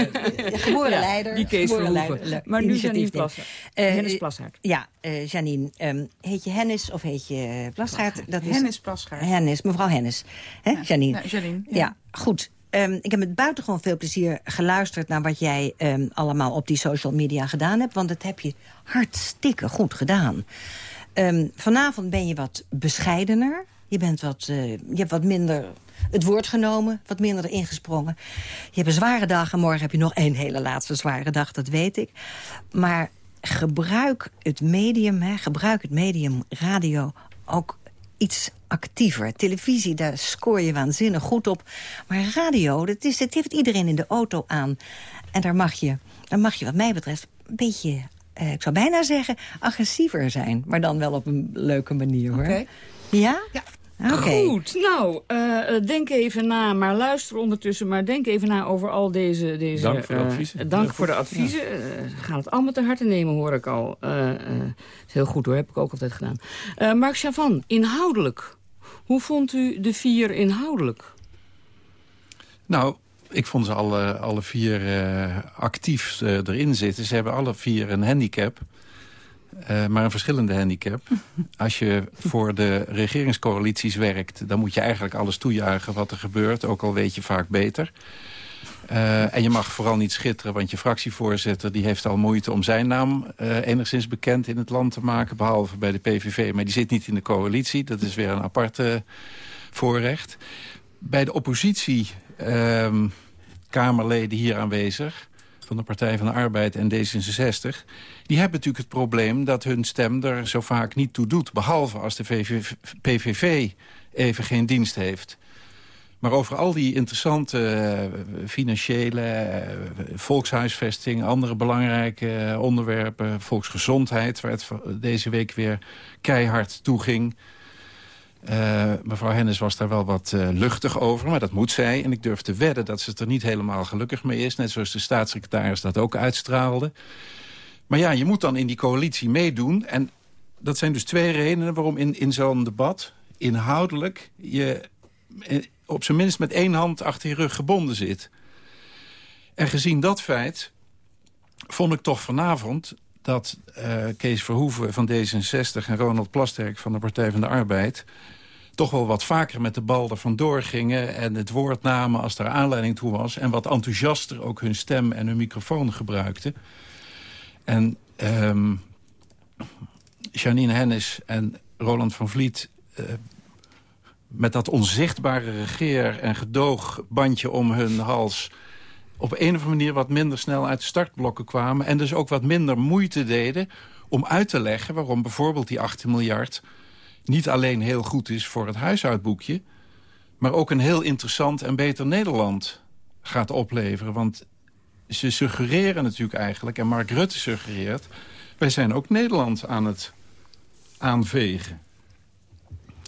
geboren Ja, leider. Die Kees Verhoeven. leider. Leuk, Maar nu Janine. Plasgaard. Eh, Hennis Plasgaard. Ja, eh, Janine, ehm, heet je Hennis of heet je Plasgaard? Dat is Hennis Plasgaard. Hennis, mevrouw Hennis. Hè, Janine? nou, Janine, ja. Ja, goed. Ehm, ik heb met buitengewoon veel plezier geluisterd naar wat jij ehm, allemaal op die social media gedaan hebt. Want dat heb je hartstikke goed gedaan. Ehm, vanavond ben je wat bescheidener. Je, bent wat, eh, je hebt wat minder het woord genomen, wat minder erin gesprongen. Je hebt een zware dag en morgen heb je nog één hele laatste zware dag, dat weet ik. Maar gebruik het medium, hè, gebruik het medium radio ook iets actiever. Televisie, daar scoor je waanzinnig goed op. Maar radio, dat, is, dat heeft iedereen in de auto aan. En daar mag je, daar mag je wat mij betreft een beetje... eh, ik zou bijna zeggen, agressiever zijn. Maar dan wel op een leuke manier, hoor. Oké. Ja? Ja. Oké. Goed, nou, eh, eh, denk even na, maar luister ondertussen... maar denk even na over al deze... deze Dank voor de eh, adviezen. dank Ja, voor de adviezen. Eh, gaat het allemaal te harte nemen, hoor ik al. Eh, eh, is heel goed, hoor. Heb ik ook altijd gedaan. Eh, Mark Chavan, inhoudelijk. Hoe vond u de vier inhoudelijk? Nou, ik vond ze alle, alle vier uh, actief uh, erin zitten. Ze hebben alle vier een handicap. Uh, maar een verschillende handicap. Als je voor de regeringscoalities werkt... dan moet je eigenlijk alles toejuichen wat er gebeurt. Ook al weet je vaak beter. Uh, en je mag vooral niet schitteren, want je fractievoorzitter... die heeft al moeite om zijn naam uh, enigszins bekend in het land te maken... behalve bij de PVV, maar die zit niet in de coalitie. Dat is weer een aparte voorrecht. Bij de oppositie, uh, Kamerleden hier aanwezig... van de Partij van de Arbeid en D66... die hebben natuurlijk het probleem dat hun stem er zo vaak niet toe doet. Behalve als de VV, PVV even geen dienst heeft... Maar over al die interessante uh, financiële, uh, volkshuisvesting... andere belangrijke uh, onderwerpen, volksgezondheid... waar het deze week weer keihard toe ging... mevrouw Hennis was daar wel wat luchtig over, maar dat moet zij. En ik durf te wedden dat ze het er niet helemaal gelukkig mee is. Net zoals de staatssecretaris dat ook uitstraalde. Maar ja, je moet dan in die coalitie meedoen. En dat zijn dus twee redenen waarom in, in zo'n debat... inhoudelijk je op zijn minst met één hand achter je rug gebonden zit. En gezien dat feit vond ik toch vanavond dat uh, Kees Verhoeven van D66 en Ronald Plasterk van de Partij van de Arbeid... toch wel wat vaker met de bal er vandoor gingen... en het woord namen als er aanleiding toe was... en wat enthousiaster ook hun stem en hun microfoon gebruikten. En um, Janine Hennis en Roland van Vliet... Uh, met dat onzichtbare regeer- en gedoogbandje om hun hals... op een of andere manier wat minder snel uit de startblokken kwamen... en dus ook wat minder moeite deden om uit te leggen... waarom bijvoorbeeld die 18 miljard niet alleen heel goed is voor het huishoudboekje... maar ook een heel interessant en beter Nederland gaat opleveren. Want ze suggereren natuurlijk eigenlijk, en Mark Rutte suggereert... wij zijn ook Nederland aan het aanvegen.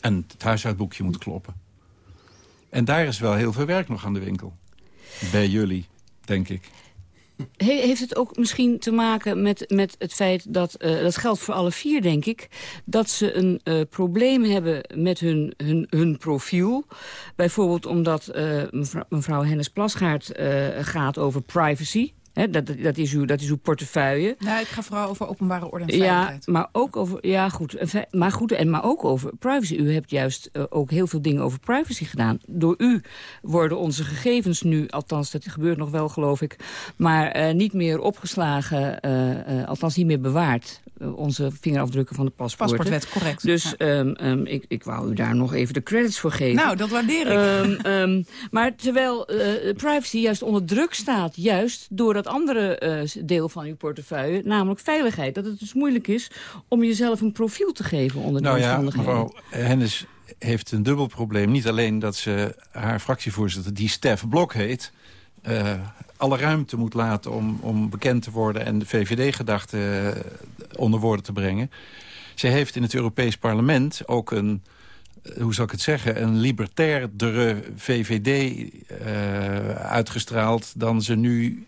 En het huishoudboekje moet kloppen. En daar is wel heel veel werk nog aan de winkel. Bij jullie, denk ik. heeft het ook misschien te maken met, met het feit dat, uh, dat geldt voor alle vier, denk ik, dat ze een uh, probleem hebben met hun, hun, hun profiel. Bijvoorbeeld omdat uh, mevrouw, mevrouw Hennis Plasgaard gaat over privacy dat, dat, is uw, dat is uw portefeuille. Nou, ik ga vooral over openbare orde en veiligheid. Ja, maar ook over, ja, goed, maar goed, en maar ook over privacy. U hebt juist uh, ook heel veel dingen over privacy gedaan. Door u worden onze gegevens nu, althans dat gebeurt nog wel geloof ik, maar uh, niet meer opgeslagen, uh, althans niet meer bewaard. onze vingerafdrukken van de paspoort. Paspoortwet, correct. Dus ja. um, um, ik, ik wou u daar nog even de credits voor geven. Nou, dat waardeer ik. Um, maar terwijl privacy juist onder druk staat, juist door dat andere uh, deel van uw portefeuille, namelijk veiligheid. Dat het dus moeilijk is om jezelf een profiel te geven onder nou de omstandigheden. Ja, mevrouw Hennis heeft een dubbel probleem. Niet alleen dat ze haar fractievoorzitter, die Stef Blok heet... Uh, alle ruimte moet laten om, om bekend te worden... en de VVD-gedachte uh, onder woorden te brengen. Ze heeft in het Europees Parlement ook een hoe zal ik het zeggen, een libertairdere VVD uh, uitgestraald... dan ze nu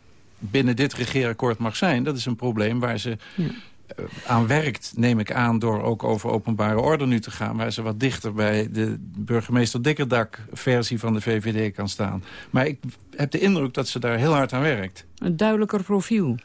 binnen dit regeerakkoord mag zijn. Dat is een probleem waar ze ja. uh, aan werkt, neem ik aan... door ook over openbare orde nu te gaan... waar ze wat dichter bij de burgemeester Dikkerdak-versie van de VVD kan staan. Maar ik heb de indruk dat ze daar heel hard aan werkt. Een duidelijker profiel.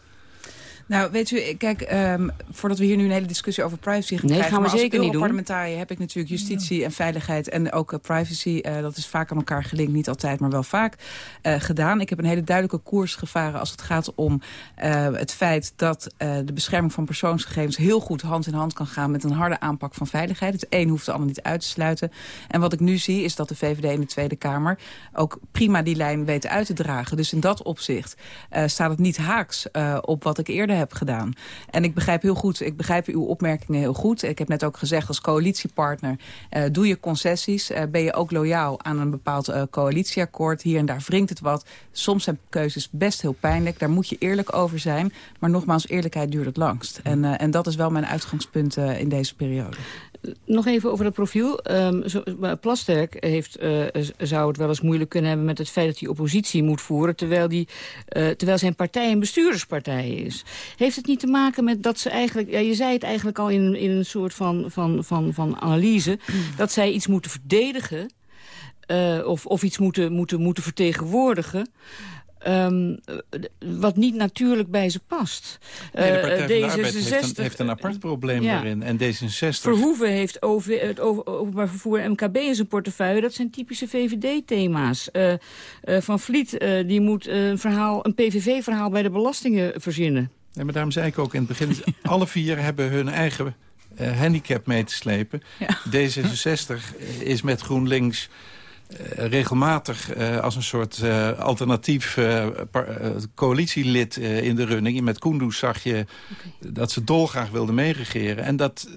Nou, weet u, kijk, um, voordat we hier nu een hele discussie over privacy gaan nee, krijgen... gaan we maar zeker als niet doen. parlementariër heb ik natuurlijk justitie en veiligheid... en ook uh, privacy, uh, dat is vaak aan elkaar gelinkt. Niet altijd, maar wel vaak uh, gedaan. Ik heb een hele duidelijke koers gevaren als het gaat om het feit... dat de bescherming van persoonsgegevens heel goed hand in hand kan gaan... met een harde aanpak van veiligheid. Het een hoeft de ander niet uit te sluiten. En wat ik nu zie is dat de VVD in de Tweede Kamer... ook prima die lijn weet uit te dragen. Dus in dat opzicht staat het niet haaks op wat ik eerder heb gedaan. En ik begrijp heel goed, ik begrijp uw opmerkingen heel goed. Ik heb net ook gezegd, als coalitiepartner uh, doe je concessies. Uh, ben je ook loyaal aan een bepaald uh, coalitieakkoord. Hier en daar wringt het wat. Soms zijn keuzes best heel pijnlijk. Daar moet je eerlijk over zijn. Maar nogmaals, eerlijkheid duurt het langst. En, en dat is wel mijn uitgangspunt in deze periode. Nog even over het profiel. Um, zo, Plasterk heeft, uh, zou het wel eens moeilijk kunnen hebben... met het feit dat hij oppositie moet voeren... terwijl, die, uh, terwijl zijn partij een bestuurderspartij is. Heeft het niet te maken met dat ze eigenlijk... Ja, je zei het eigenlijk al in, in een soort van, van, van, van analyse... dat zij iets moeten verdedigen... of, of iets moeten, moeten, moeten vertegenwoordigen... Um, wat niet natuurlijk bij ze past. Nee, de Partij uh, van de heeft een, heeft een apart probleem ja. daarin. En D66... Verhoeven heeft over, het openbaar vervoer MKB in zijn portefeuille. Dat zijn typische VVD-thema's. Uh, uh, van Vliet die moet een, verhaal, een PVV-verhaal bij de belastingen verzinnen. Nee, maar daarom zei ik ook in het begin... alle vier hebben hun eigen handicap mee te slepen. Ja. D66 is met GroenLinks regelmatig uh, als een soort uh, alternatief coalitielid in de running. Met Kunduz zag je okay. dat ze dolgraag wilden meeregeren. En dat,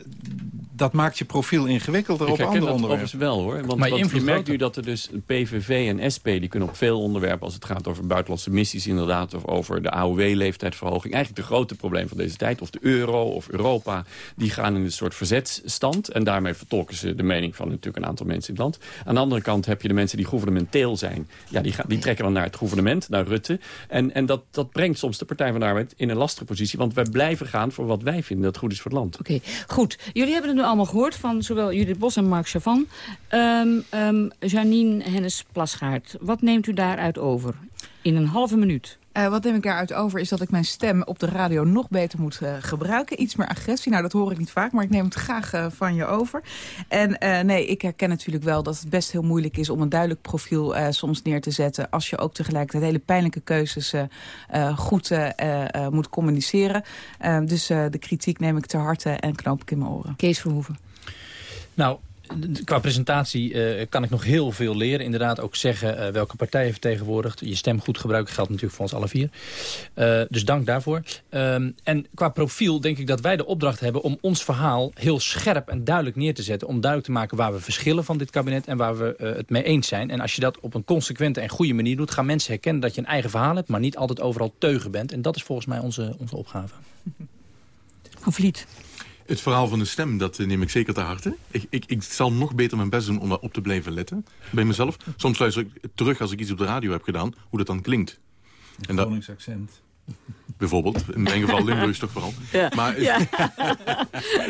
dat maakt je profiel ingewikkelder op andere onderwerpen. wel hoor. Want, maar want je merkt nu dat er dus PVV en SP... die kunnen op veel onderwerpen, als het gaat over buitenlandse missies inderdaad... of over de AOW-leeftijdsverhoging. Eigenlijk de grote probleem van deze tijd. Of de euro of Europa. Die gaan in een soort verzetsstand. En daarmee vertolken ze de mening van natuurlijk een aantal mensen in het land. Aan de andere kant heb je de mensen die gouvernementeel zijn. Ja, die, gaan, die trekken dan naar het gouvernement, naar Rutte. En, en dat, dat brengt soms de Partij van de Arbeid in een lastige positie. Want wij blijven gaan voor wat wij vinden dat goed is voor het land. Oké, goed. Jullie hebben het nu allemaal gehoord van zowel Judith Bos en Mark Chavan. Um, Janine Hennis-Plasgaard, wat neemt u daaruit over? In een halve minuut. Uh, wat neem ik daaruit over is dat ik mijn stem op de radio nog beter moet uh, gebruiken. Iets meer agressie. Nou, dat hoor ik niet vaak, maar ik neem het graag uh, van je over. En nee, ik herken natuurlijk wel dat het best heel moeilijk is... om een duidelijk profiel soms neer te zetten... als je ook tegelijkertijd hele pijnlijke keuzes goed moet communiceren. dus de kritiek neem ik ter harte en knoop ik in mijn oren. Kees Verhoeven. Nou, qua presentatie uh, kan ik nog heel veel leren. Inderdaad ook zeggen uh, welke partij je vertegenwoordigt. Je stem goed gebruiken geldt natuurlijk voor ons alle vier. Uh, dus dank daarvoor. Um, en qua profiel denk ik dat wij de opdracht hebben... om ons verhaal heel scherp en duidelijk neer te zetten. Om duidelijk te maken waar we verschillen van dit kabinet... en waar we het mee eens zijn. En als je dat op een consequente en goede manier doet... gaan mensen herkennen dat je een eigen verhaal hebt... maar niet altijd overal teugen bent. En dat is volgens mij onze, onze opgave. Van Vliet. Het verhaal van de stem, dat neem ik zeker te harte. Ik, ik, ik zal nog beter mijn best doen om daarop te blijven letten. Bij mezelf. Soms luister ik terug als ik iets op de radio heb gedaan, hoe dat dan klinkt. Een Gronings accent. Bijvoorbeeld. In mijn geval Limburgs toch vooral. Ja. Maar, ja.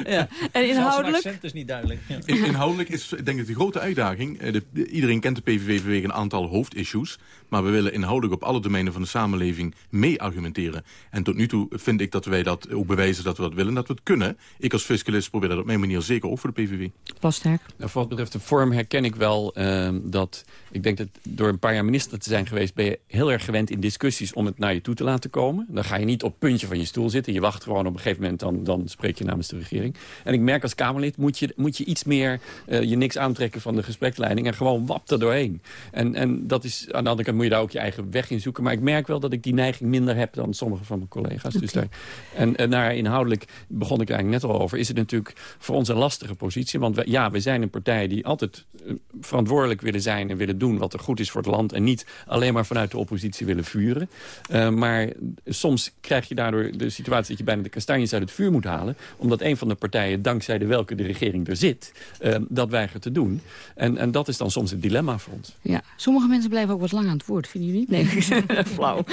ja. En inhoudelijk? accent is niet duidelijk. Ja. In, inhoudelijk is denk ik de grote uitdaging. Eh, de, iedereen kent de PVV vanwege een aantal hoofdissues. Maar we willen inhoudelijk op alle domeinen van de samenleving mee argumenteren. En tot nu toe vind ik dat wij dat ook bewijzen dat we dat willen. Dat we het kunnen. Ik als fiscalist probeer dat op mijn manier zeker ook voor de PVV. Pas sterk. Nou, voor wat betreft de vorm herken ik wel uh, dat... Ik denk dat door een paar jaar minister te zijn geweest... ben je heel erg gewend in discussies om het naar je toe te laten komen. Dan ga je niet op het puntje van je stoel zitten. Je wacht gewoon op een gegeven moment, dan, dan spreek je namens de regering. En ik merk als Kamerlid moet je, moet je iets meer uh, je niks aantrekken van de gespreksleiding... en gewoon wap er doorheen. En, en dat is, aan de andere kant moet je daar ook je eigen weg in zoeken. Maar ik merk wel dat ik die neiging minder heb dan sommige van mijn collega's. Okay. Dus daar, en, en naar inhoudelijk begon ik eigenlijk net al over... is het natuurlijk voor ons een lastige positie. Want we, ja, we zijn een partij die altijd uh, verantwoordelijk willen zijn... en willen doen wat er goed is voor het land... en niet alleen maar vanuit de oppositie willen vuren. Uh, maar soms krijg je daardoor de situatie dat je bijna de kastanjes uit het vuur moet halen. Omdat een van de partijen, dankzij de welke de regering er zit, uh, dat weigert te doen. En, en dat is dan soms het dilemma voor ons. Ja, sommige mensen blijven ook wat lang aan het woord, vinden jullie niet? Nee, flauw.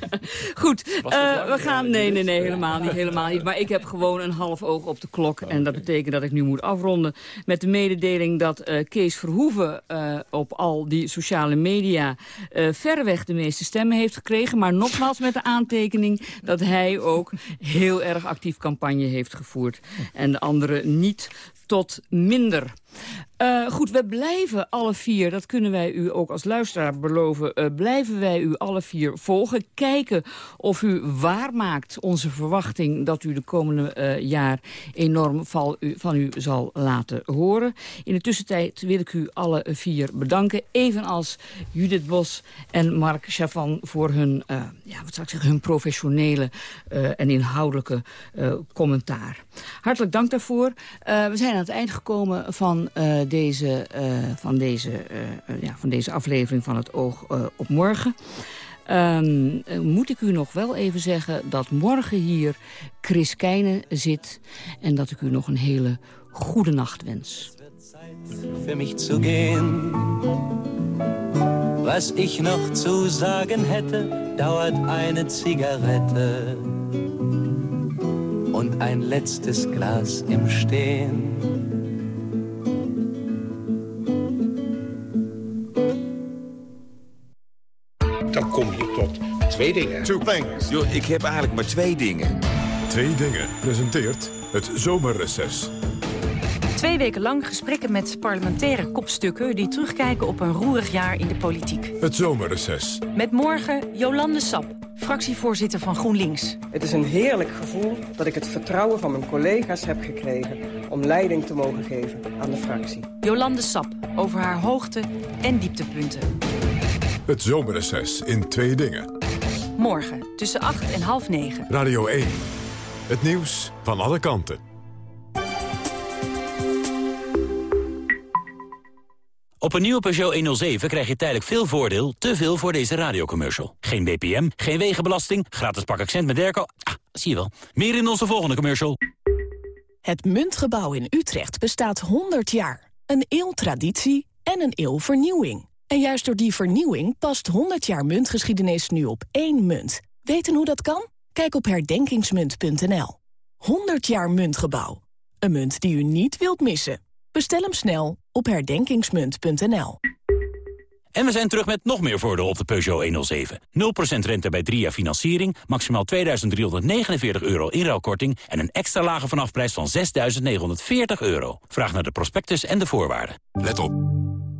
Goed, uh, we gaan... Nee, nee, nee, helemaal niet, helemaal niet. Maar ik heb gewoon een half oog op de klok. En dat betekent dat ik nu moet afronden met de mededeling dat uh, Kees Verhoeven uh, op al die sociale media verreweg de meeste stemmen heeft gekregen. Maar nogmaals met de aantekening dat hij ook heel erg actief campagne heeft gevoerd. En de anderen niet tot minder. Uh, goed, we blijven alle vier, dat kunnen wij u ook als luisteraar beloven... Uh, blijven wij u alle vier volgen. Kijken of u waarmaakt onze verwachting... dat u de komende uh, jaar enorm val van u zal laten horen. In de tussentijd wil ik u alle vier bedanken. Evenals Judith Bos en Mark Chavan voor hun, ja, wat zou ik zeggen, hun professionele en inhoudelijke commentaar. Hartelijk dank daarvoor. we zijn aan het eind gekomen van uh, deze, uh, van, deze, ja, van deze aflevering van het Oog op Morgen. Um, moet ik u nog wel even zeggen dat morgen hier Chris Keijnen zit... en dat ik u nog een hele goede nacht wens. Für mich zu gehen. Was ich noch zu sagen hätte, dauert eine Zigarette und ein letztes Glas im Stehen. Twee dingen. Two things. Yo, ik heb eigenlijk maar twee dingen. Twee dingen presenteert het zomerreces. Twee weken lang gesprekken met parlementaire kopstukken... die terugkijken op een roerig jaar in de politiek. Het zomerreces. Met morgen Jolande Sap, fractievoorzitter van GroenLinks. Het is een heerlijk gevoel dat ik het vertrouwen van mijn collega's heb gekregen... om leiding te mogen geven aan de fractie. Jolande Sap, over haar hoogte- en dieptepunten. Het zomerreces in twee dingen. Morgen tussen 8 en half 9. Radio 1. Het nieuws van alle kanten. Op een nieuwe Peugeot 107 krijg je tijdelijk veel voordeel, te veel voor deze radiocommercial. Geen BPM, geen wegenbelasting, gratis pak accent met Derco. Ah, zie je wel. Meer in onze volgende commercial. Het Muntgebouw in Utrecht bestaat 100 jaar. Een eeuw traditie en een eeuw vernieuwing. En juist door die vernieuwing past 100 jaar muntgeschiedenis nu op één munt. Weten hoe dat kan? Kijk op herdenkingsmunt.nl. 100 jaar Muntgebouw. Een munt die u niet wilt missen. Bestel hem snel op herdenkingsmunt.nl. En we zijn terug met nog meer voordeel op de Peugeot 107. 0% rente bij 3 jaar financiering, maximaal 2.349 euro inruilkorting... en een extra lage vanafprijs van 6.940 euro. Vraag naar de prospectus en de voorwaarden. Let op.